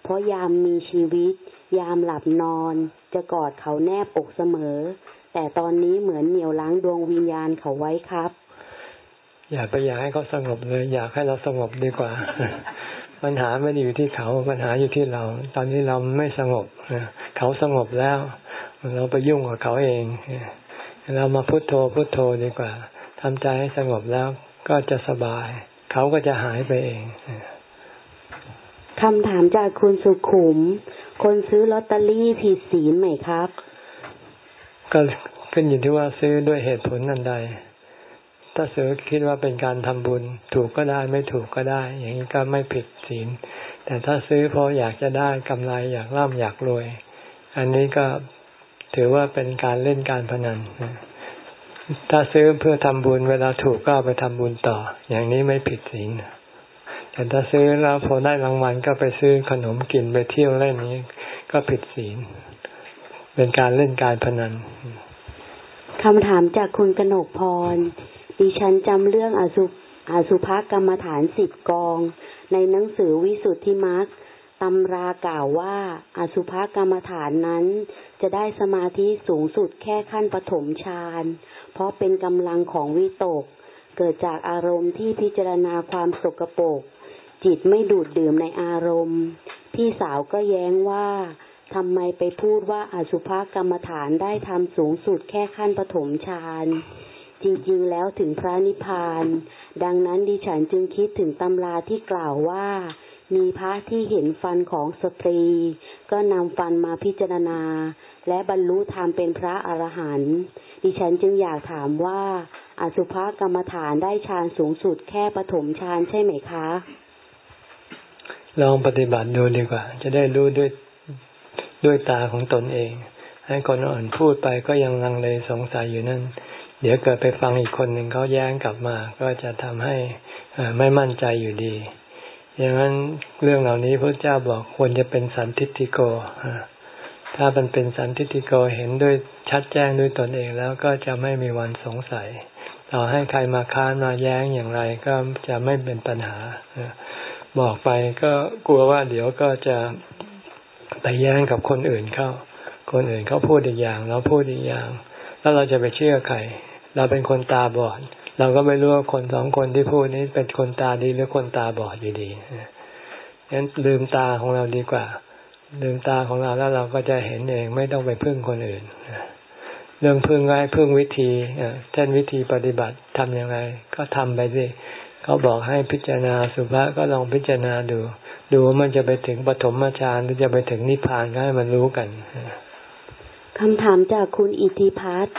เพราะยามมีชีวิต ยามหลับนอน จะกอดเขาแนบอกเสมอ แต่ตอนนี้เหมือนเหนี่ยวล้างดวงวิญญาณเขาไว้ครับ อย่าไปอยากให้เขาสงบเลย อยากให้เราสงบดีกว่า ปัญหาไม่ได้อยู่ที่เขาปัญหาอยู่ที่เรา ตอนนี้เราไม่สงบเขาสงบแล้ว เราไปยุ่งกับเขาเอง เรามาพุโทโธพุโทโธดีกว่าทำใจให้สงบแล้วก็จะสบาย เขาก็จะหายไปเองคำถามจากคุณสุขุม คนซื้อลอตเตอรี่ผิดศีลไหมครับ ก็ขึ้นอยู่ที่ว่าซื้อด้วยเหตุผลนันใด ถ้าซื้อคิดว่าเป็นการทำบุญ ถูกก็ได้ไม่ถูกก็ได้ อย่างนี้ก็ไม่ผิดศีล แต่ถ้าซื้อเพราะอยากจะได้กำไรอยากร่ำอยากรวย อันนี้ก็ถือว่าเป็นการเล่นการพนันถ้าซื้อเพื่อทำบุญเวลาถูกก็ไปทำบุญต่อ อย่างนี้ไม่ผิดศีลแต่ถ้าซื้อแล้วพอได้รางวัลก็ไปซื้อขนมกินไปเที่ยวเล่นนี้ ก็ผิดศีล เป็นการเล่นการพนันคำถามจากคุณกนกพร ดิฉันจำเรื่องอสุอสุภกรรมฐานสิบกอง ในหนังสือวิสุทธิมรรคตำรากล่าวว่าอสุภกรรมฐานนั้น จะได้สมาธิสูงสุดแค่ขั้นปฐมฌานเพราะเป็นกำลังของวิตก เกิดจากอารมณ์ที่พิจารณาความสกปรกจิตไม่ดูดดื่มในอารมณ์ พี่สาวก็แย้งว่าทำไมไปพูดว่าอสุภกรรมฐานได้ทำสูงสุดแค่ขั้นปฐมฌาน จริงๆ แล้วถึงพระนิพพาน ดังนั้นดิฉันจึงคิดถึงตำราที่กล่าวว่า มีพระที่เห็นฟันของสตรี ก็นำฟันมาพิจารณา และบรรลุธรรมเป็นพระอรหันต์ดิฉันจึงอยากถามว่า อสุภกรรมฐานได้ฌานสูงสุดแค่ปฐมฌานใช่ไหมคะ ลองปฏิบัติดูดีกว่า จะได้รู้ด้วยด้วยตาของตนเอง ให้คนอื่นพูดไปก็ยังลังเลสงสัยอยู่นั่น เดี๋ยวเกิดไปฟังอีกคนหนึ่งเขาแย้งกลับมา ก็จะทำให้ไม่มั่นใจอยู่ดีอย่างนั้นเรื่องเหล่านี้พระเจ้าบอกควรจะเป็นสันทิติโกถ้ามันเป็นสันทิติโกเห็นด้วยชัดแจ้งด้วยตนเองแล้วก็จะไม่มีวันสงสัย ต่อให้ใครมาค้านมาแย้งอย่างไรก็จะไม่เป็นปัญหาบอกไปก็กลัวว่าเดี๋ยวก็จะไปแย้งกับคนอื่นเข้า คนอื่นเขาพูดอีกอย่าง เราพูดอีกอย่าง แล้วเราจะไปเชื่อใคร เราเป็นคนตาบอด เราก็ไม่รู้ว่าคนสองคนที่พูดนี้เป็นคนตาดีหรือคนตาบอดอยู่ดีงั้นลืมตาของเราดีกว่า ลืมตาของเราแล้วเราก็จะเห็นเองไม่ต้องไปพึ่งคนอื่นเรื่องพึ่งไว้พึ่งวิธีเช่นวิธีปฏิบัติทํำยังไง ก็ทำไปสิเขาบอกให้พิจารณาสุภาษก็ลองพิจารณาดู ดูว่ามันจะไปถึงปฐมฌานหรือจะไปถึงนิพพานก็ให้มันรู้กันคำถามจากคุณอิทธิพัฒน์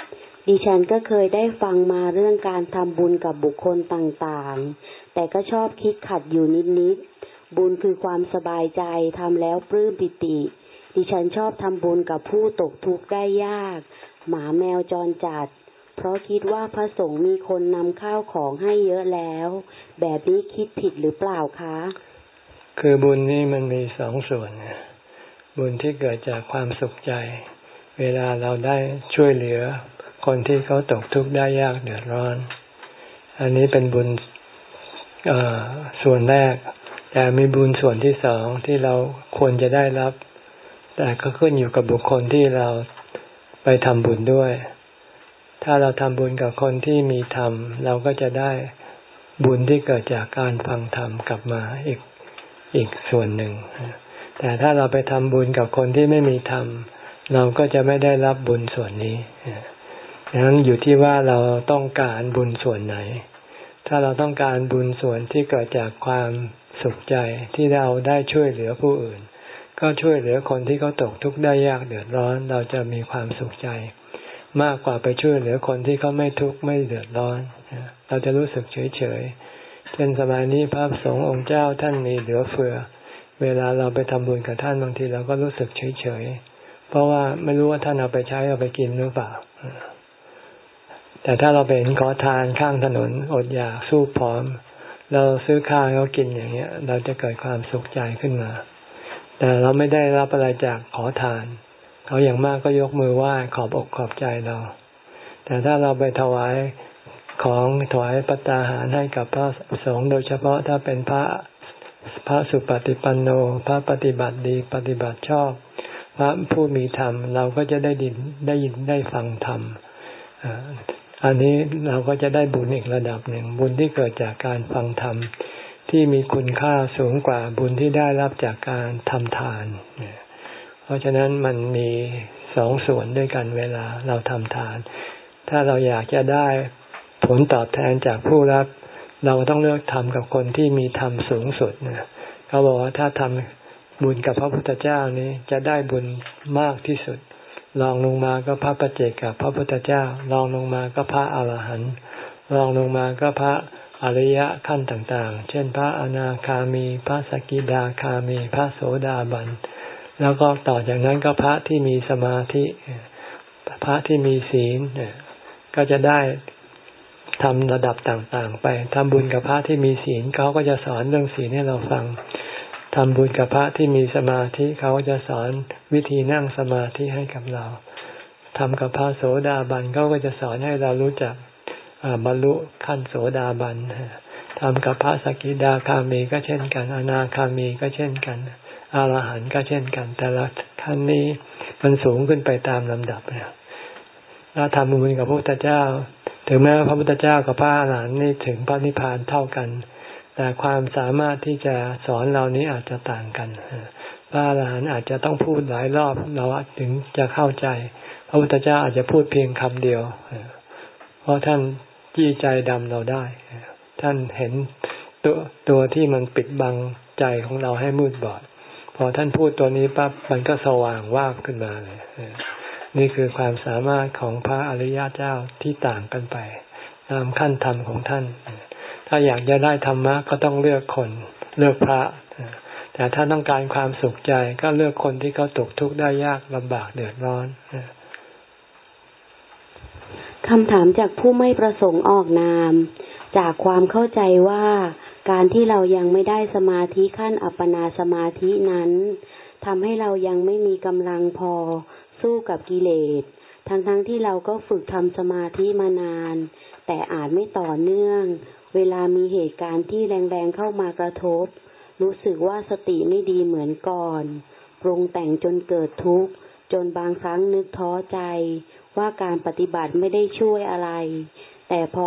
ดิฉันก็เคยได้ฟังมาเรื่องการทำบุญกับบุคคลต่างๆ แต่ก็ชอบคิดขัดอยู่นิดๆ บุญคือความสบายใจทำแล้วปลื้มปิติ ดิฉันชอบทำบุญกับผู้ตกทุกข์ได้ยาก หมาแมวจรจัด เพราะคิดว่าพระสงฆ์มีคนนำข้าวของให้เยอะแล้ว แบบนี้คิดผิดหรือเปล่าคะ คือบุญนี่มันมีสองส่วนบุญที่เกิดจากความสุขใจ เวลาเราได้ช่วยเหลือ คนที่เขาตกทุกข์ได้ยากเดือดร้อน อันนี้เป็นบุญส่วนแรก แต่มีบุญส่วนที่สองที่เราควรจะได้รับ แต่ก็ขึ้นอยู่กับบุคคลที่เราไปทำบุญด้วย ถ้าเราทำบุญกับคนที่มีธรรม เราก็จะได้บุญที่เกิดจากการฟังธรรมกลับมาอีกอีกส่วนหนึ่ง แต่ถ้าเราไปทำบุญกับคนที่ไม่มีธรรม เราก็จะไม่ได้รับบุญส่วนนี้ ดังนั้นอยู่ที่ว่าเราต้องการบุญส่วนไหน ถ้าเราต้องการบุญส่วนที่เกิดจากความสุขใจที่เราได้ช่วยเหลือผู้อื่น ก็ช่วยเหลือคนที่เขาตกทุกข์ได้ยากเดือดร้อน เราจะมีความสุขใจ มากกว่าไปช่วยเหลือคนที่เขาไม่ทุกข์ไม่เดือดร้อน เราจะรู้สึกเฉยเฉยเช่นสมัยนี้พระสงฆ์องค์เจ้าท่านมีเหลือเฟือ เวลาเราไปทำบุญกับท่านบางทีเราก็รู้สึกเฉยเฉยเพราะว่าไม่รู้ว่าท่านเอาไปใช้เอาไปกินหรือเปล่า แต่ถ้าเราเป็นขอทานข้างถนนอดอยากสู้พร้อม เราซื้อข้าวเขากินอย่างเงี้ย เราจะเกิดความสุขใจขึ้นมา แต่เราไม่ได้รับอะไรจากขอทาน เขาอย่างมากก็ยกมือไหว้ขอบอกขอบใจเรา แต่ถ้าเราไปถวายของถวายปัตตาหารให้กับพระสงฆ์โดยเฉพาะถ้าเป็นพระพระสุปฏิปันโน พระปฏิบัติดีปฏิบัติชอบ พระผู้มีธรรม เราก็จะได้ดินได้ยินได้ฟังธรรม อันนี้เราก็จะได้บุญอีกระดับหนึ่ง บุญที่เกิดจากการฟังธรรมที่มีคุณค่าสูงกว่าบุญที่ได้รับจากการทำทาน เพราะฉะนั้นมันมีสองส่วนด้วยกันเวลาเราทำทาน ถ้าเราอยากจะได้ผลตอบแทนจากผู้รับ เราต้องเลือกทำกับคนที่มีธรรมสูงสุดนะเขาบอกว่าถ้าทำบุญกับพระพุทธเจ้านี้จะได้บุญมากที่สุด ลองลงมาก็พระประเจกับพระพุทธเจ้าลองลงมาก็พระอาหารหันต์ลองลงมาก็พระอริยะขั้นต่างๆ เช่นพระอนาคามี พระสกิดาคามี พระโสดาบัน แล้วก็ต่อจากนั้นก็พระที่มีสมาธิ พระที่มีศีล ก็จะได้ทำระดับต่างๆ ไปทำบุญกับพระที่มีศีลเขาก็จะสอนเรื่องศีลให้เราฟัง ทำบุญกับพระที่มีสมาธิเขาจะสอนวิธีนั่งสมาธิให้กับเราทำกับพระโสดาบันเขาก็จะสอนให้เรารู้จักบรรลุขั้นโสดาบันทำกับพระสกิดาคามีก็เช่นกัน อนาคามีก็เช่นกันอรหันต์ก็เช่นกัน แต่ละขั้นนี้มันสูงขึ้นไปตามลำดับเนี่ยถ้าทำบุญกับพระพุทธเจ้า ถึงแม้พระพุทธเจ้ากับพระอรหันต์นี่ถึงพระนิพพานเท่ากัน แต่ความสามารถที่จะสอนเรานี้อาจจะต่างกันพระอรหันต์อาจจะต้องพูดหลายรอบเราถึงจะเข้าใจ พระพุทธเจ้าอาจจะพูดเพียงคำเดียว เพราะท่านจี้ใจดำเราได้ ท่านเห็นตัวตัวที่มันปิดบังใจของเราให้มืดบอด พอท่านพูดตัวนี้ปั๊บมันก็สว่างว่าขึ้นมาเลยนี่คือความสามารถของพระอริยเจ้าที่ต่างกันไป ตามขั้นธรรมของท่าน ถ้าอยากจะได้ธรรมะก็ต้องเลือกคนเลือกพระ แต่ถ้าต้องการความสุขใจก็เลือกคนที่เขาตกทุกข์ได้ยากลำบากเดือดร้อนคำถามจากผู้ไม่ประสงค์ออกนาม จากความเข้าใจว่าการที่เรายังไม่ได้สมาธิขั้นอัปปนาสมาธินั้นทำให้เรายังไม่มีกำลังพอสู้กับกิเลส ทั้งๆทที่เราก็ฝึกทำสมาธิมานาน แต่อาจไม่ต่อเนื่อง เวลามีเหตุการณ์ที่แรงๆเข้ามากระทบ รู้สึกว่าสติไม่ดีเหมือนก่อน ปรุงแต่งจนเกิดทุกข์ จนบางครั้งนึกท้อใจ ว่าการปฏิบัติไม่ได้ช่วยอะไร แต่พอ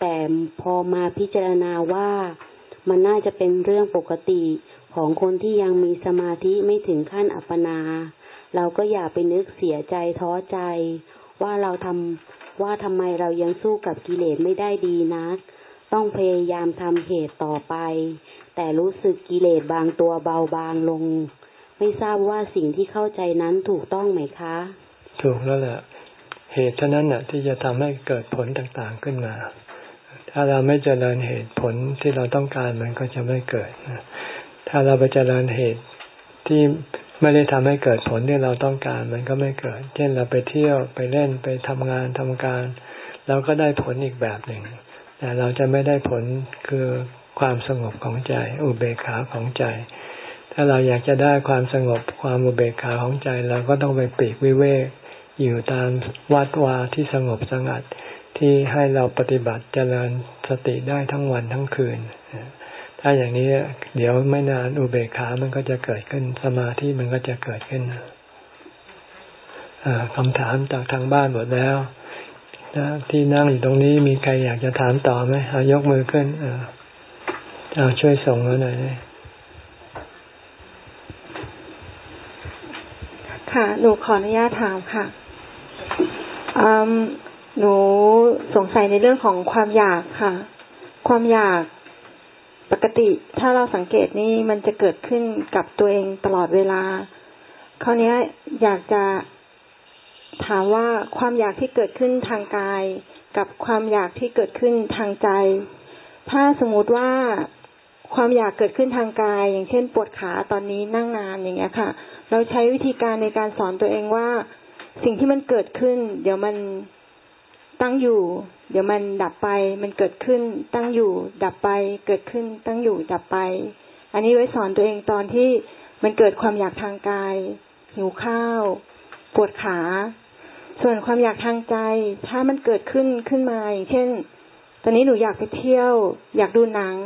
แต่พอมาพิจารณาว่า มันน่าจะเป็นเรื่องปกติของคนที่ยังมีสมาธิไม่ถึงขั้นอัปปนา เราก็อย่าไปนึกเสียใจท้อใจ ว่าเราทำว่าทำไมเรายังสู้กับกิเลสไม่ได้ดีนัก ต้องพยายามทำเหตุต่อไป แต่รู้สึกกิเลสบางตัวเบาบางลง ไม่ทราบว่าสิ่งที่เข้าใจนั้นถูกต้องไหมคะ ถูกแล้วแหละเหตุเท่านั้นน่ะ ที่จะทำให้เกิดผลต่างๆขึ้นมา ถ้าเราไม่เจริญเหตุผลที่เราต้องการมันก็จะไม่เกิด ถ้าเราไปเจริญเหตุที่ไม่ได้ทำให้เกิดผลที่เราต้องการมันก็ไม่เกิด เช่นเราไปเที่ยวไปเล่นไปทำงานทำการ เราก็ได้ผลอีกแบบหนึ่ง แต่เราจะไม่ได้ผลคือความสงบของใจ อุเบกขาของใจ ถ้าเราอยากจะได้ความสงบความอุเบกขาของใจ เราก็ต้องไปปีกวิเวกอยู่ตามวัดวาที่สงบสงัดที่ให้เราปฏิบัติเจริญสติได้ทั้งวันทั้งคืน ถ้าอย่างนี้เดี๋ยวไม่นานอุเบกขามันก็จะเกิดขึ้นสมาธิมันก็จะเกิดขึ้นคำถามจากทางบ้านหมดแล้ว ที่นั่งอยู่ตรงนี้มีใครอยากจะถามต่อไหมเอายกมือขึ้น เอาช่วยส่งแล้วหน่อยค่ะ หนูขออนุญาตถามค่ะหนูสงสัยในเรื่องของความอยากค่ะ ความอยากปกติถ้าเราสังเกตนี่มันจะเกิดขึ้นกับตัวเองตลอดเวลา คราวนี้อยากจะ ถามว่าความอยากที่เกิดขึ้นทางกาย กับความอยากที่เกิดขึ้นทางใจ ถ้าสมมติว่าความอยากเกิดขึ้นทางกาย อย่างเช่น ปวดขาตอนนี้นั่งนานอย่างเงี้ยค่ะ เราใช้วิธีการในการสอนตัวเองว่า สิ่งที่มันเกิดขึ้น เดี๋ยวมันตั้งอยู่ เดี๋ยวมันดับไป มันเกิดขึ้น ตั้งอยู่ ดับไป เกิดขึ้น ตั้งอยู่ ดับไป อันนี้ไว้สอนตัวเองตอนที่มันเกิดความอยากทางกายหิวข้าว ปวดขา ส่วนความอยากทางใจ ถ้ามันเกิดขึ้นขึ้นมาอย่างเช่น ตอนนี้หนูอยากไปเที่ยว อยากดูหนัง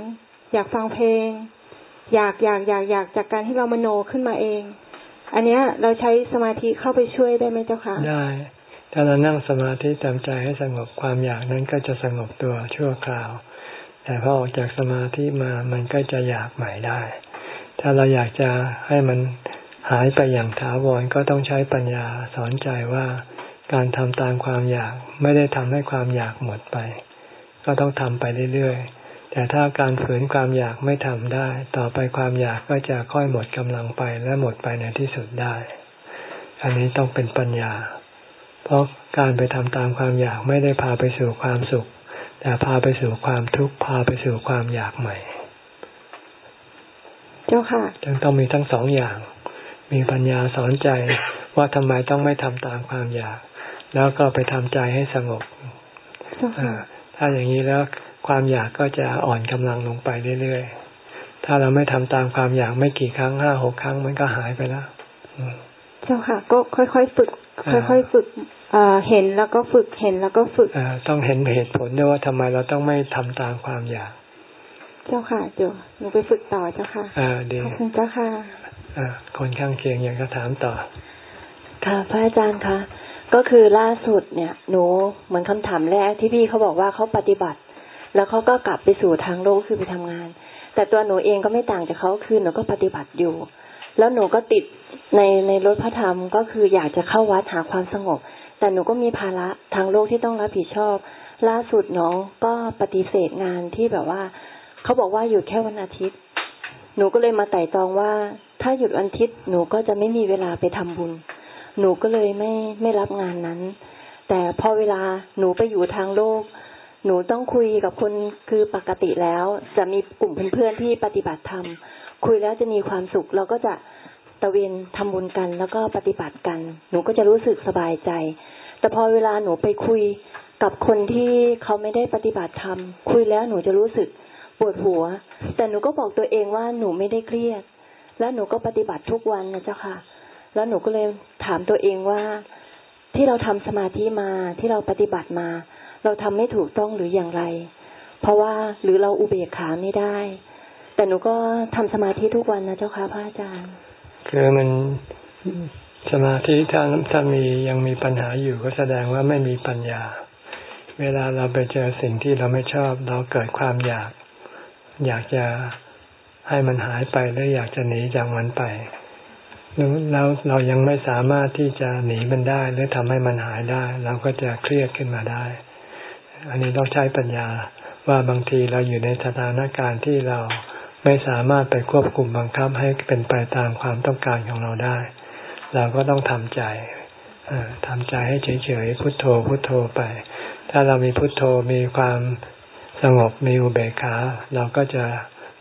อยากฟังเพลง อยากอยากอยากอยากจากการที่เรามโนขึ้นมาเอง อันเนี้ยเราใช้สมาธิเข้าไปช่วยได้ไหมเจ้าค่ะได้ ถ้าเรานั่งสมาธิทำใจให้สงบความอยากนั้นก็จะสงบตัวชั่วคราว แต่พอออกจากสมาธิมามันก็จะอยากใหม่ได้ ถ้าเราอยากจะให้มันหายไปอย่างถาวรก็ต้องใช้ปัญญาสอนใจว่า การทำตามความอยากไม่ได้ทำให้ความอยากหมดไป ก็ต้องทำไปเรื่อยๆ แต่ถ้าการฝืนความอยากไม่ทำได้ ต่อไปความอยากก็จะค่อยหมดกำลังไปและหมดไปในที่สุดได้ อันนี้ต้องเป็นปัญญา เพราะการไปทำตามความอยากไม่ได้พาไปสู่ความสุข แต่พาไปสู่ความทุกข์พาไปสู่ความอยากใหม่ เจ้าค่ะจึงต้องมีทั้งสองอย่าง มีปัญญาสอนใจว่าทำไมต้องไม่ทำตามความอยาก แล้วก็ไปทำใจให้สงบถ้าอย่างนี้แล้วความอยากก็จะอ่อนกำลังลงไปเรื่อยๆ ถ้าเราไม่ทำตามความอยากไม่กี่ครั้งห้าหกครั้งมันก็หายไปแล้วเจ้าค่ะ ก็ค่อยๆฝึก ค่อยๆฝึกเห็นแล้วก็ฝึกเห็นแล้วก็ฝึกต้องเห็นเหตุผลด้วยว่าทำไมเราต้องไม่ทำตามความอยาก เจ้าค่ะเดี๋ยวหนูไปฝึกต่อเจ้าค่ะอ่าดีขอบคุณเจ้าค่ะอ่าคนข้างเคียงอยากจะถามต่อ ค่ะพระอาจารย์คะ ก็คือล่าสุดเนี่ย หนูเหมือนคำถามแรกที่พี่เขาบอกว่าเขาปฏิบัติ แล้วเขาก็กลับไปสู่ทางโลกคือไปทำงาน แต่ตัวหนูเองก็ไม่ต่างจากเขาคือหนูก็ปฏิบัติอยู่ แล้วหนูก็ติดในในรถพระธรรมก็คืออยากจะเข้าวัดหาความสงบ แต่หนูก็มีภาระทางโลกที่ต้องรับผิดชอบ ล่าสุดน้องก็ปฏิเสธงานที่แบบว่าเขาบอกว่าหยุดแค่วันอาทิตย์ หนูก็เลยมาไต่ตองว่า ถ้าหยุดวันอาทิตย์หนูก็จะไม่มีเวลาไปทำบุญ หนูก็เลยไม่ไม่รับงานนั้น แต่พอเวลาหนูไปอยู่ทางโลก หนูต้องคุยกับคนคือปกติแล้ว จะมีกลุ่มเพื่อนๆที่ปฏิบัติธรรมคุยแล้วจะมีความสุข เราก็จะตะเวนทำบุญกัน แล้วก็ปฏิบัติกัน หนูก็จะรู้สึกสบายใจ แต่พอเวลาหนูไปคุยกับคนที่เขาไม่ได้ปฏิบัติธรรมคุยแล้วหนูจะรู้สึกปวดหัว แต่หนูก็บอกตัวเองว่าหนูไม่ได้เครียด แล้วหนูก็ปฏิบัติทุกวันนะเจ้าค่ะ แล้วหนูก็เลยถามตัวเองว่าที่เราทำสมาธิมาที่เราปฏิบัติมา เราทำไม่ถูกต้องหรืออย่างไร เพราะว่าหรือเราอุเบกขาไม่ได้ แต่หนูก็ทำสมาธิทุกวันนะเจ้าค่ะพระอาจารย์ คือมันสมาธิถ้าถ้ามียังมีปัญหาอยู่ก็แสดงว่าไม่มีปัญญา เวลาเราไปเจอสิ่งที่เราไม่ชอบ เราเกิดความอยาก อยากจะให้มันหายไปหรืออยากจะหนีจากมันไป แล้วเรายังไม่สามารถที่จะหนีมันได้ หรือทำให้มันหายได้ เราก็จะเครียดขึ้นมาได้ อันนี้ต้องใช้ปัญญาว่าบางทีเราอยู่ในสถานการณ์ที่เราไม่สามารถไปควบคุมบังคับให้เป็นไปตามความต้องการของเราได้ เราก็ต้องทำใจทำใจให้เฉยๆพุโทโธพุโทโธไป ถ้าเรามีพุโทโธมีความสงบมีอุเบกขา เราก็จะ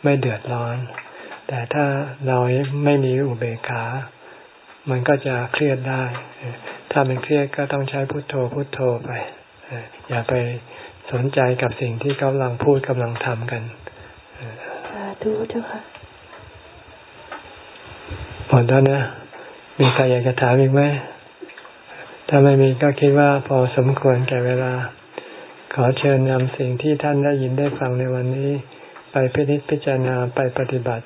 ไม่เดือดร้อน แต่ถ้าเราไม่มีอุเบกขา มันก็จะเครียดได้ ถ้ามันเครียดก็ต้องใช้พุโทโธพุโทโธไป อย่าไปสนใจกับสิ่งที่กำลังพูดกำลังทำกันธุเจ้าค่ะหมดแล้วนะ มีใครอยากจะถามอีกไหม ถ้าไม่มีก็คิดว่าพอสมควรแก่เวลา ขอเชิญนำสิ่งที่ท่านได้ยินได้ฟังในวันนี้ ไปพิจิตพิจารณาไปปฏิบัติ